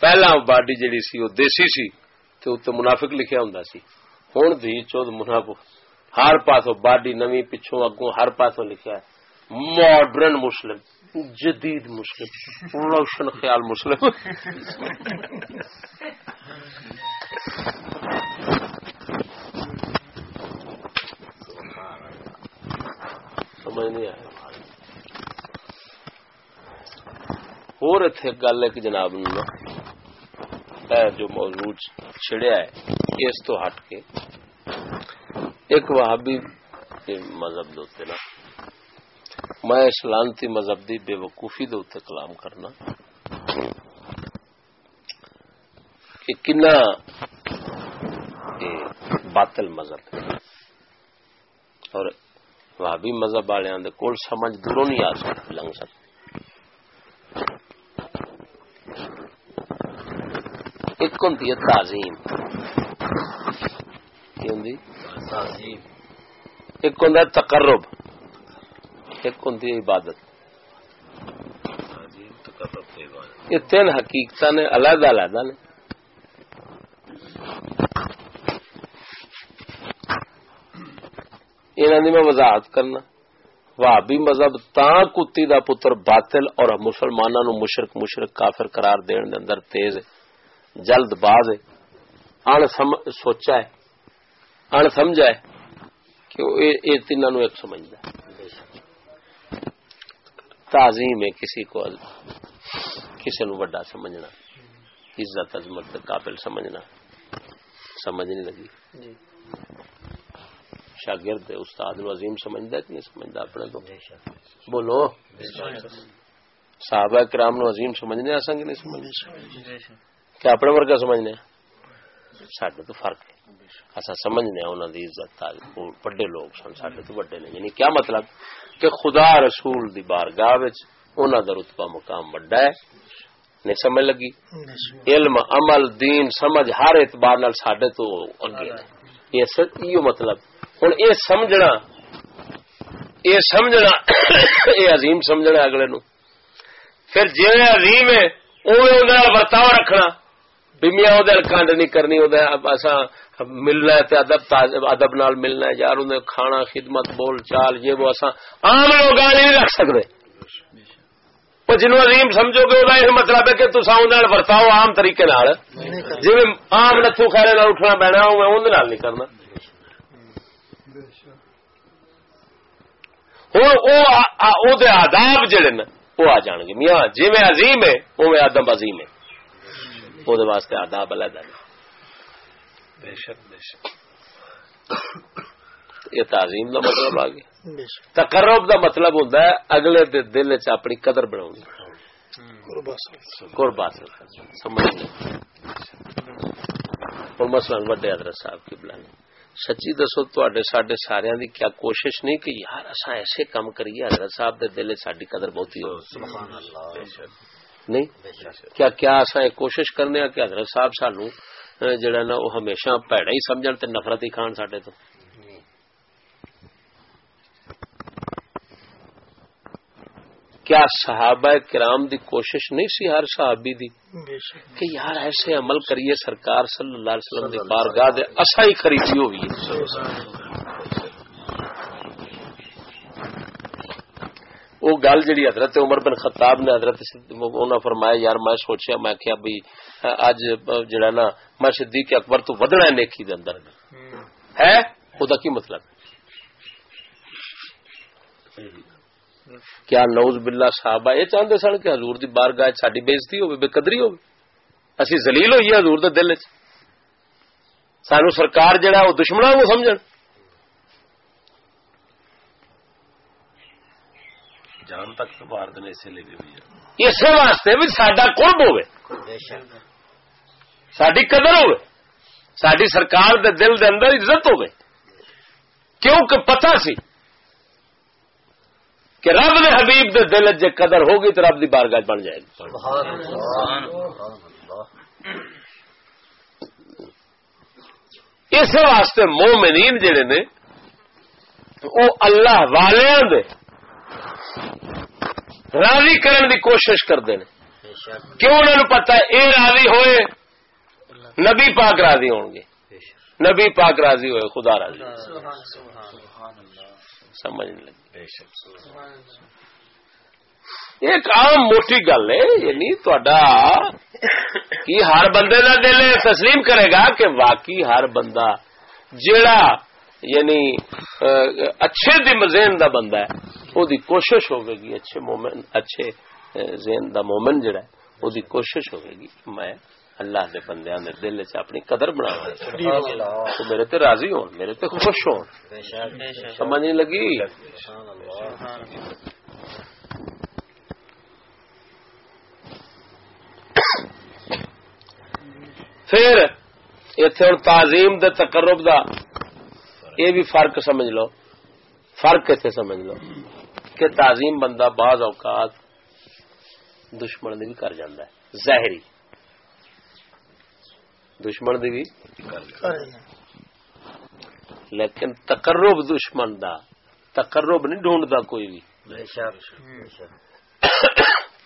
پہلا باڈی جیڑی سی وہ دیسی سی تو منافق لکھیا ہوں سی۔ ہوں دھی چود منافق۔ ہر پاسوں باڈی نوی پچھوں اگوں ہر پاسوں لکھا ہے۔ ماڈرن مسلم جدید مسلم روشن خیال مسلم سمجھ نہیں آیا۔ اور اتنے گل ہے کہ جناب جو موضوع چڑیا ہے، اس تو ہٹ کے ایک وہابی مذہب دوتے نا میں اسلامتی مذہب دی بے وقوفی دوتے کلام کرنا۔ کہ کنا باطل مذہب ہے۔ اور وہابی مذہب والے کول سمجھ دوروں نہیں آ سکتی لنگ سکتی ایک ہوں تعظیم۔ ایک ہوں تقرب ایک ہوں عبادت۔ یہ تین حقیقت نے علیحدہ علیحدہ نے۔ انہوں نے میں وضاحت کرنا۔ وابی مذہب تا کتی دا پتر باطل اور مسلمانوں نو مشرق مشرق کافر قرار دین دے اندر تیز ہے جلد باز ہے۔ ان سوچا ہے۔ ان سمجھا ہے کہ یہ تینوں ایک سمجھتا تعظیم ہے کسی کو کسی نو وڈا سمجھنا عزت عظمت قابل سمجھنا سمجھ نہیں لگی۔ شاگرد استاد نو عظیم سمجھتا کہ نہیں سمجھتا اپنے تو بولو صحابہ کرام نو عظیم سمجھنے آسا کہ نہیں سمجھنے کیا اپنے ورگا سمجھنے سڈے تو فرق ہے اصا سمجھنے انہوں دی عزت بڑے لوگ سن سڈے تو بڑے نے یعنی کیا مطلب کہ خدا رسول دی بارگاہ انہوں دا رتبہ مقام وڈا ہے نہیں سمجھ لگی علم عمل دین سمجھ ہر اعتبار نال سڈے تو اگے یہ مطلب ہوں یہ سمجھنا یہ سمجھنا یہ عظیم سمجھنا اگلے نو پھر جی عظیم ہے اوے انہوں برتاؤ رکھنا بمیا کنڈ نہیں کرنی ملنا ہے ادب ادب نال ملنا ہے۔ یار انہیں کھانا، خدمت، بول چال، یہ وہ عام لوگ نہیں رکھ سکتے وہ جنوب عظیم سمجھو گے وہ یہ مطلب ہے کہ تصا ورتاؤ عام طریقے جی آم نتو خیرے اٹھنا پینا میں اندر نہیں کرنا۔ ہوں وہ آداب جڑے نا وہ آ جان گے۔ میاں جی عظیم ہے وہ میں آدم عظیم ہے۔ وہ واسطے آداب علیحدہ بے شک بے شک۔ یہ تعظیم دا مطلب آ گیا۔ تقرب دا مطلب ہوتا ہے اگلے دے دل چ اپنی قدر بنا قربا سمجھ اور مثلا وڈے حضرت صاحب کی بلانے سچی دسو سڈے سارا دی کیا کوشش نہیں کہ یار اصا ایسے کام کریے حضرت صاحب دے دل ساری قدر بہت ہی نہیں؟ کیا کیا اصا کوشش کرنے کہ حضرت صاحب سانو جڑا نا وہ ہمیشہ پیڑا ہی سمجھ نفرت ہی کھان سڈے تو۔ کیا صحابہ کرام دی کوشش نہیں سی ہر صحابی دی؟ کہ یار ایسے عمل کریے سرکار صلی اللہ علیہ وسلم دی بارگاہ دے اسا ہی خریدی ہوئی وہ گل جڑی حضرت عمر بن خطاب نے حضرت انہوں فرمایا، یار میں سوچیا، میں کیا بھی اج جڑا نا، میں صدیق اکبر تو ودنا ہے نیکی دے اندر۔ ہے؟ خدا کی مطلب۔ کیا نوز بلا صاحب یہ چاہتے سن کہ حضور دی بار گاہ ساری بےزتی ہو بے قدری ہو اسی زلیل ہوئی حضور دے دل چ سانو سرکار جڑا وہ دشمنا کو سمجھ جان تک تو بھارت نے اسے لے گئی اس واسطے بھی سڈا قرب ہوے ساری قدر ہوے ساری سرکار دے دل دے اندر عزت ہوے کیونکہ پتہ سی کہ رب نے حبیب دے دل جے قدر ہوگی تو رب دی بارگاہ بن جائے گی اس واسطے مومنین جڑے نے وہ اللہ والوں دے راضی کرنے دی کوشش کرتے ہیں۔ کیوں انہوں نے پتا اے راضی ہوئے، نبی پاک راضی ہون گے۔ نبی پاک راضی ہوئے، خدا راضی سمجھ لگی۔ ایک عام موٹی گل ہے یعنی کی ہر بندے کا دل تسلیم کرے گا کہ واقعی ہر بندہ جڑا یعنی اچھے مزین دا بندہ ہے وہ کوشش ہوگی اچھے مومن اچھے زین دا مومن جڑا ہے وہ کوشش ہوگی میں اللہ دے بندیاں دے دل چ اپنی قدر بنا تو میرے تے راضی ہون میرے تے خوش ہون۔ سمجھ نہیں لگی؟ پھر اتے ہوں تعظیم دے تقرب دا یہ بھی فرق سمجھ لو فرق اتنے سمجھ لو کہ تعظیم بندہ بعض اوقات دشمن بھی کر جاندہ ہے۔ ظاہری دشمن دی بھی لیکن تقرب دشمن دا تقرب نہیں ڈھونڈتا کوئی بھی۔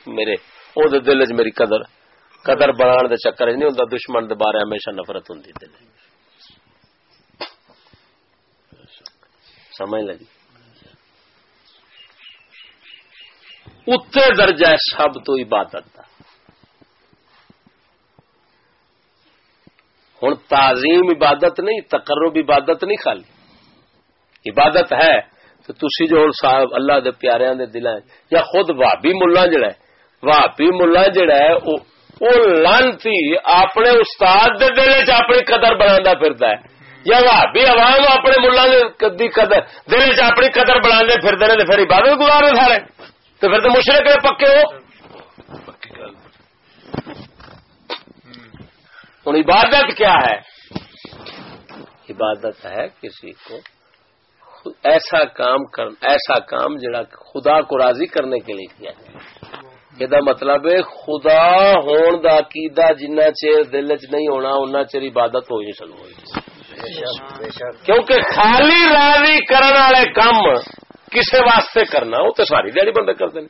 میرے او دے دل چ میری قدر قدر بنان دے چکر نہیں ہوندا دشمن دے بارے ہمیشہ نفرت ہوندی دل سمجھ لگی۔ اتنے درجہ سب تو عبادت دا۔ ہوں تعظیم عبادت نہیں، تقرب عبادت نہیں خالی۔ عبادت ہے تو تسی جو ہوں صاحب اللہ دے پیاریاں دے دل یا خود بھابی ملا جڑا ہے۔ بھابی ملا جڑا ہے وہ لانتی اپنے استاد دے دل چ اپنی قدر بنا پھرتا ہے۔ یا بھابی عوام اپنے ملا دل چ اپنی قدر بنا پھرتے ہیں پھر عبادت گزارے سارے۔ تو پھر تو مشرق پکے ہو۔ ہوں عبادت کیا ہے؟ عبادت ہے کسی کو ایسا کام کر ایسا کام جڑا خدا کو راضی کرنے کے لیے کیا جائے۔ یہ مطلب ہے خدا ہون دا عقیدہ جنہ چیر دل چ نہیں ہونا اُنہ چیر عبادت ہو نہیں سکو کیونکہ خالی راضی کرنے والے کام کسے واسطے کرنا وہ تو ساری دیہی بندے کرتے ہیں۔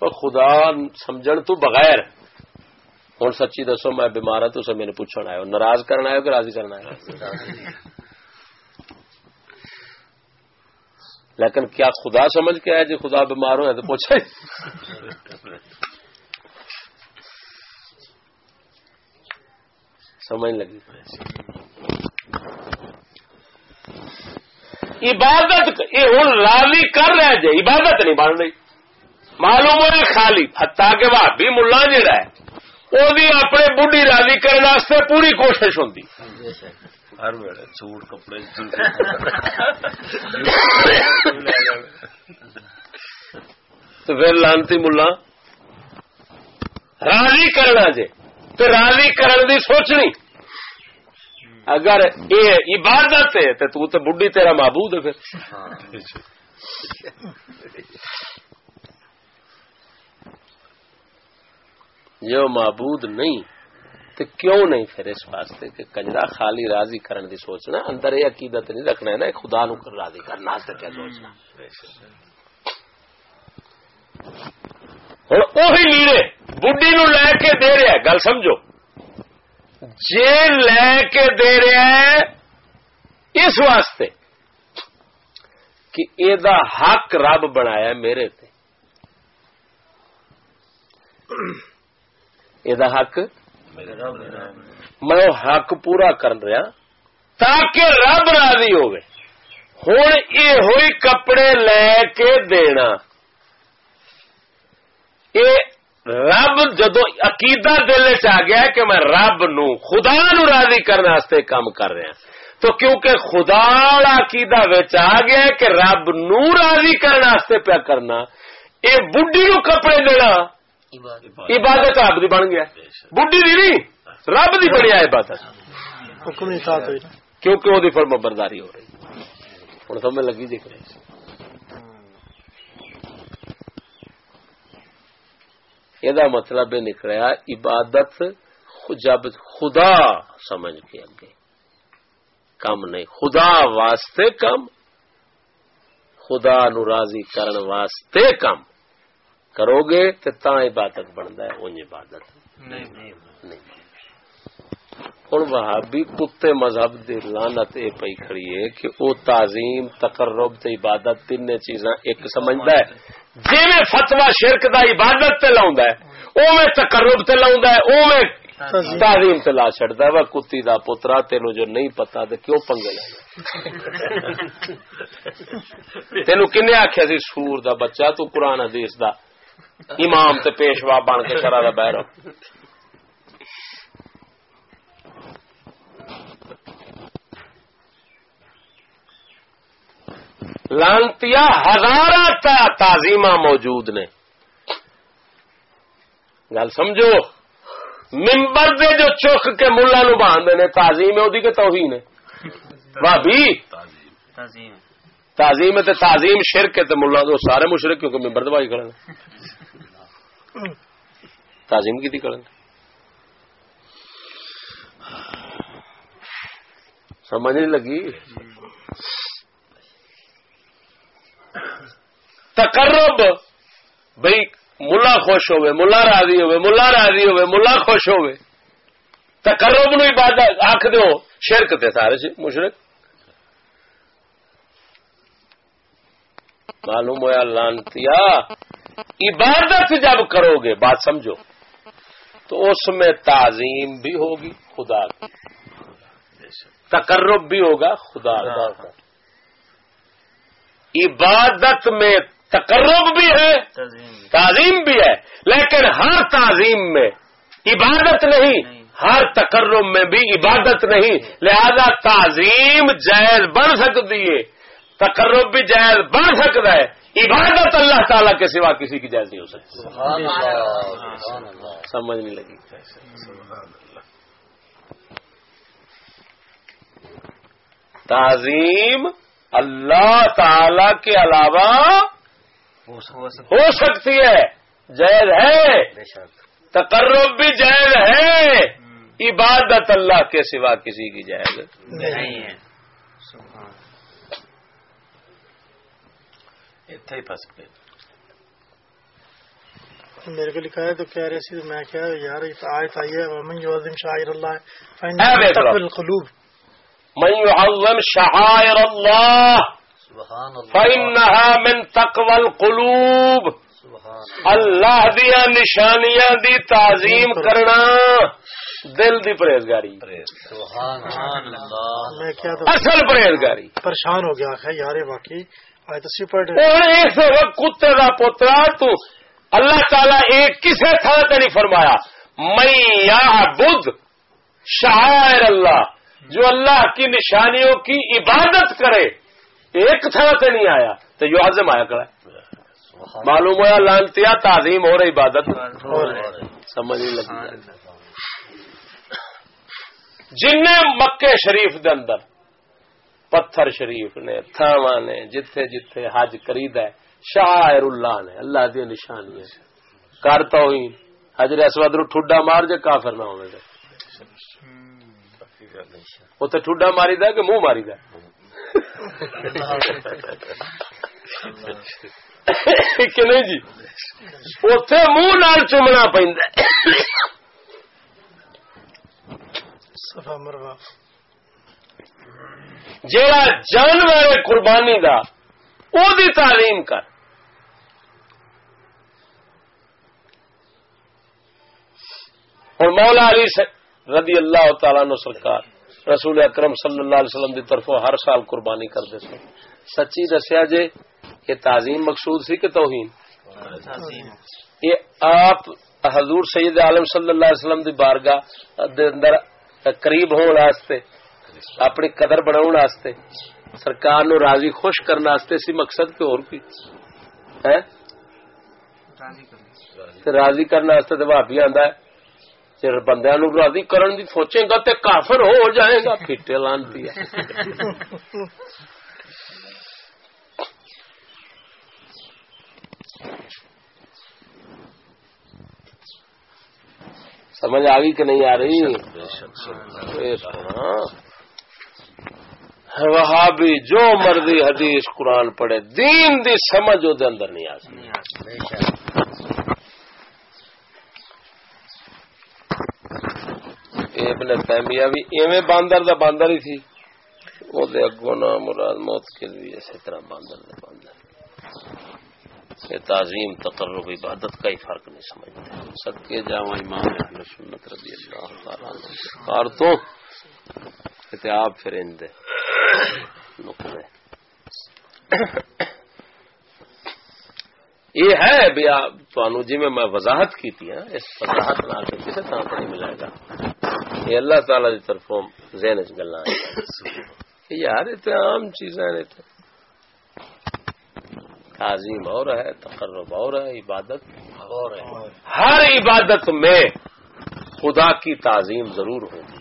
خدا سمجھن تو بغیر ہوں سچی دسو میں بیمار ہوں تو میرے پوچھنا آئے ناراض کرنا ہے کہ راضی کرنا ہے لیکن کیا خدا سمجھ کے آئے جی خدا بیمار ہو تو پوچھے سمجھ لگی۔ عبادت یہ ہوں راضی کر رہے جی عبادت نہیں بن رہی۔ معلوم ہو خالی ہتا کے بھابی ملا جہا ہے وہ اپنے بڑھی راضی کرنے پوری کوشش ہوں ہر ویلے سوٹ کپڑے۔ تو پھر لانتی ملا راضی کرنا جے۔ تو راضی کرنے دی سوچنی اگر یہ عبادت ہے تو تو بڈی تیرا معبود ہے پھر۔ جو معبود نہیں۔ تو کیوں نہیں پھر اس واسطے کہ کنجرا خالی راضی کرنے دی سوچنا اندر یہ عقیدت نہیں رکھنا ہے نا خدا نو راضی کرنا کیا سوچنا۔ ہوں اہی لیڑے بڈی نو لے کے دے رہا ہے گل سمجھو جے لے کے دے رہا ہے اس واسطے کہ یہ حق رب بنایا میرے تے یہ حق میں حق پورا کر رہا تاکہ رب راضی ہوئے ہوں یہ ہوئی کپڑے لے کے دینا رب جدو عقیدہ دل چ گیا کہ میں رب نو خدا نو راضی کرنے کام کر رہا تو کیونکہ خدا عقیدہ آ گیا کہ رب نو راضی کرنے پیا کرنا یہ بڈی نو کپڑے دینا عبادت۔ رب دی بن گیا بڈی دی نہیں رب دی بڑی عبادت۔ کیونکہ وہ فرم برداری ہو رہی۔ ہوں سمجھ لگی جی یہ مطلب یہ نکلیا عبادت جب خدا سمجھ کے اگے کم نہیں خدا واسطے کم خدا نو راضی کرن واسطے کم کرو گے تو تا عبادت بنتا ہے ان عبادت ہوں وہابی کتے مذہب دی لانت یہ پی کھڑی ہے کہ او تعظیم تقرب تے عبادت تین چیزاں ایک سمجھدا ہے۔ جی میں فتوا شرک دا عبادت تے لاؤں ہے او میں تقرب تے لاؤں ہے او میں تعظیم تے لا چھڑدا ہے۔ کتی دا پترا تینو جو نہیں پتا تے کیوں پنگے لینا تینو کنے آکھیا سی سور دا بچہ تو قرآن حدیث دا امام تے پیشوا بن کے کرا دا بہر۔ لانتی ہزار تازیم موجود نے۔ گل سمجھو؟ ممبر دے جو چوک کے ملا نو باندھے نے تازیم ہے کہ توہین ہے۔ بھابی تعظیم۔ تے تعظیم شرک تے ملا دو سارے مشرک کیونکہ ممبر دبائی کریں تعظیم کی کریں سمجھ نہیں لگی؟ تقرب بھائی ملا خوش ہوئے، ملا راضی ہوئے، ملا راضی ہوئے، ملا خوش ہوئے۔ تقرب نو عبادت آخ دو شرک تے سارے مشرک۔ معلوم ہوا لانتیا۔ عبادت جب کرو گے بات سمجھو۔ تو اس میں تعظیم بھی ہوگی، خدا کی۔ تقرب بھی ہوگا خدا کا۔ عبادت میں تقرب بھی ہے تعظیم بھی ہے۔ لیکن ہر تعظیم میں عبادت نہیں ہر تقرب میں بھی عبادت نہیں۔ لہذا تعظیم جائز بن سکتی ہے تقرب بھی جائز بن سکتا ہے۔ عبادت اللہ تعالیٰ کے سوا کسی کی جائز نہیں ہو سکتی۔ سمجھ نہیں لگی۔ تعظیم اللہ تعالی کے علاوہ ہو سکتی ہے۔ جائز ہے۔ تقرب بھی جائز ہے۔ عبادت اللہ کے سوا کسی کی جائز نہیں ہے۔ میرے کو لکھا ہے تو کہہ رہے سی میں کیا یار آئے تھا یہ شاعر اللہ القلوب۔ من يعظم شعائر الله فإنها من تقوى القلوب. اللہ دیا نشانیاں دی تعظیم کرنا دل دی پرہیزگاری. اصل پرہیزگاری. پریشان ہو گیا. ہے یار واقعی کتے کا پوترا تو اللہ تعالی ایک کسے تھا نہیں فرمایا میں یا بدھ شاعر اللہ. جو اللہ کی نشانیوں کی عبادت کرے ایک تھا سے نہیں آیا تو جو عزم آیا کرا۔ معلوم ہوا لانتیا تعظیم ہو رہی عبادت سمجھ لگی۔ جن مکے شریف دے اندر پتھر شریف نے تھاوا نے جتھے جتھے حج کرید ہے شاعر اللہ نے اللہ دی نشانی ہے کرتا ہوئی حجر اسود ٹھڈا مار جے کافر نہ ہوئے اتنے ٹھڈا ماری کہ منہ ماری کہ نہیں جی؟ اتے منہ نال چومنا پہ جا جانور قربانی دا او دی تعلیم کر۔ ہوں مولا علی رضی اللہ تعالی نو سرکار رسول اکرم صلی اللہ علیہ وسلم دی طرف ہر سال قربانی کرتے سن سچی دسیا جے یہ تعظیم مقصود سی کہ توہین؟ یہ آپ حضور سید عالم صلی اللہ علیہ وسلم دی بارگاہ دے اندر قریب ہون واسطے اپنی قدر بناؤ واسطے سرکار نو راضی خوش کرنے واسطے سی مقصد کہ اور کی؟ ہے راضی کرنے۔ واسطے تو بھابی آندا ہے پھر بندے نو راضی کرن دی سوچے گا تے کافر ہو جائے گا۔ پھٹے لانتی ہے۔ سمجھ آ گئی کہ نہیں آ رہی؟ وہاں جو مرضی حدیث قرآن پڑھے، دین دی سمجھ وہ اندر نہیں آ سکتی۔ ابن تیمیہ بھی ایویں باندر دا باندر ہی تھی وہ دے اگو نا مراد موت کے لیے اسی طرح باندر دا باندر۔ یہ تعظیم، تقرب، عبادت کا ہی فرق نہیں سمجھتے۔ سب کے جاوا امام اہل سنت رضی اللہ تعالی عنہ۔ کار تو کہتے آپ پھر ان دے۔ نقلے یہ ہے بیا تو جی میں میں وضاحت کی تھی ہاں، اس وضاحت نہ کسی طرح نہیں ملے گا۔ یہ اللہ تعالی کی طرفوں ذہن گلا یار اتنے عام چیزیں تعظیم اور ہے، تقرب اور ہے، عبادت اور ہے۔ ہر عبادت میں خدا کی تعظیم ضرور ہوگی،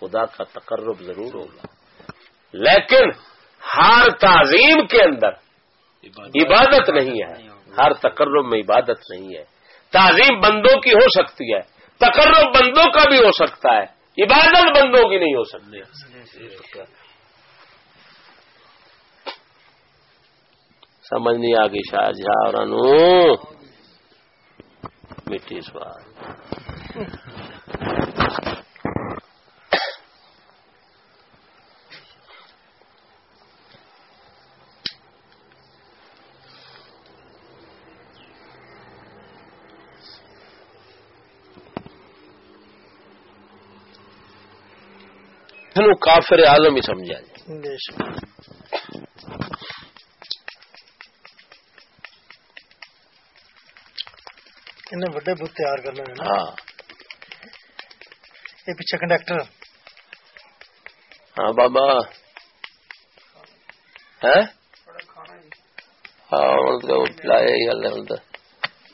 خدا کا تقرب ضرور ہوگا۔ لیکن ہر تعظیم کے اندر عبادت نہیں ہے، ہر تقرب میں عبادت نہیں ہے۔ تعظیم بندوں کی ہو سکتی ہے تقرب بندوں کا بھی ہو سکتا ہے، عبادت بندوں کی نہیں ہو سکتی۔ سمجھ نہیں آ گئی شاہ جہاں اور مٹی سواد۔ انسان کافر عالم ہی سمجھا جائے بڑے بت تیار کر لیں ہاں۔ یہ پیچھے کنڈکٹر۔ ہاں بابا۔ ہے۔ ہاں پلائے گل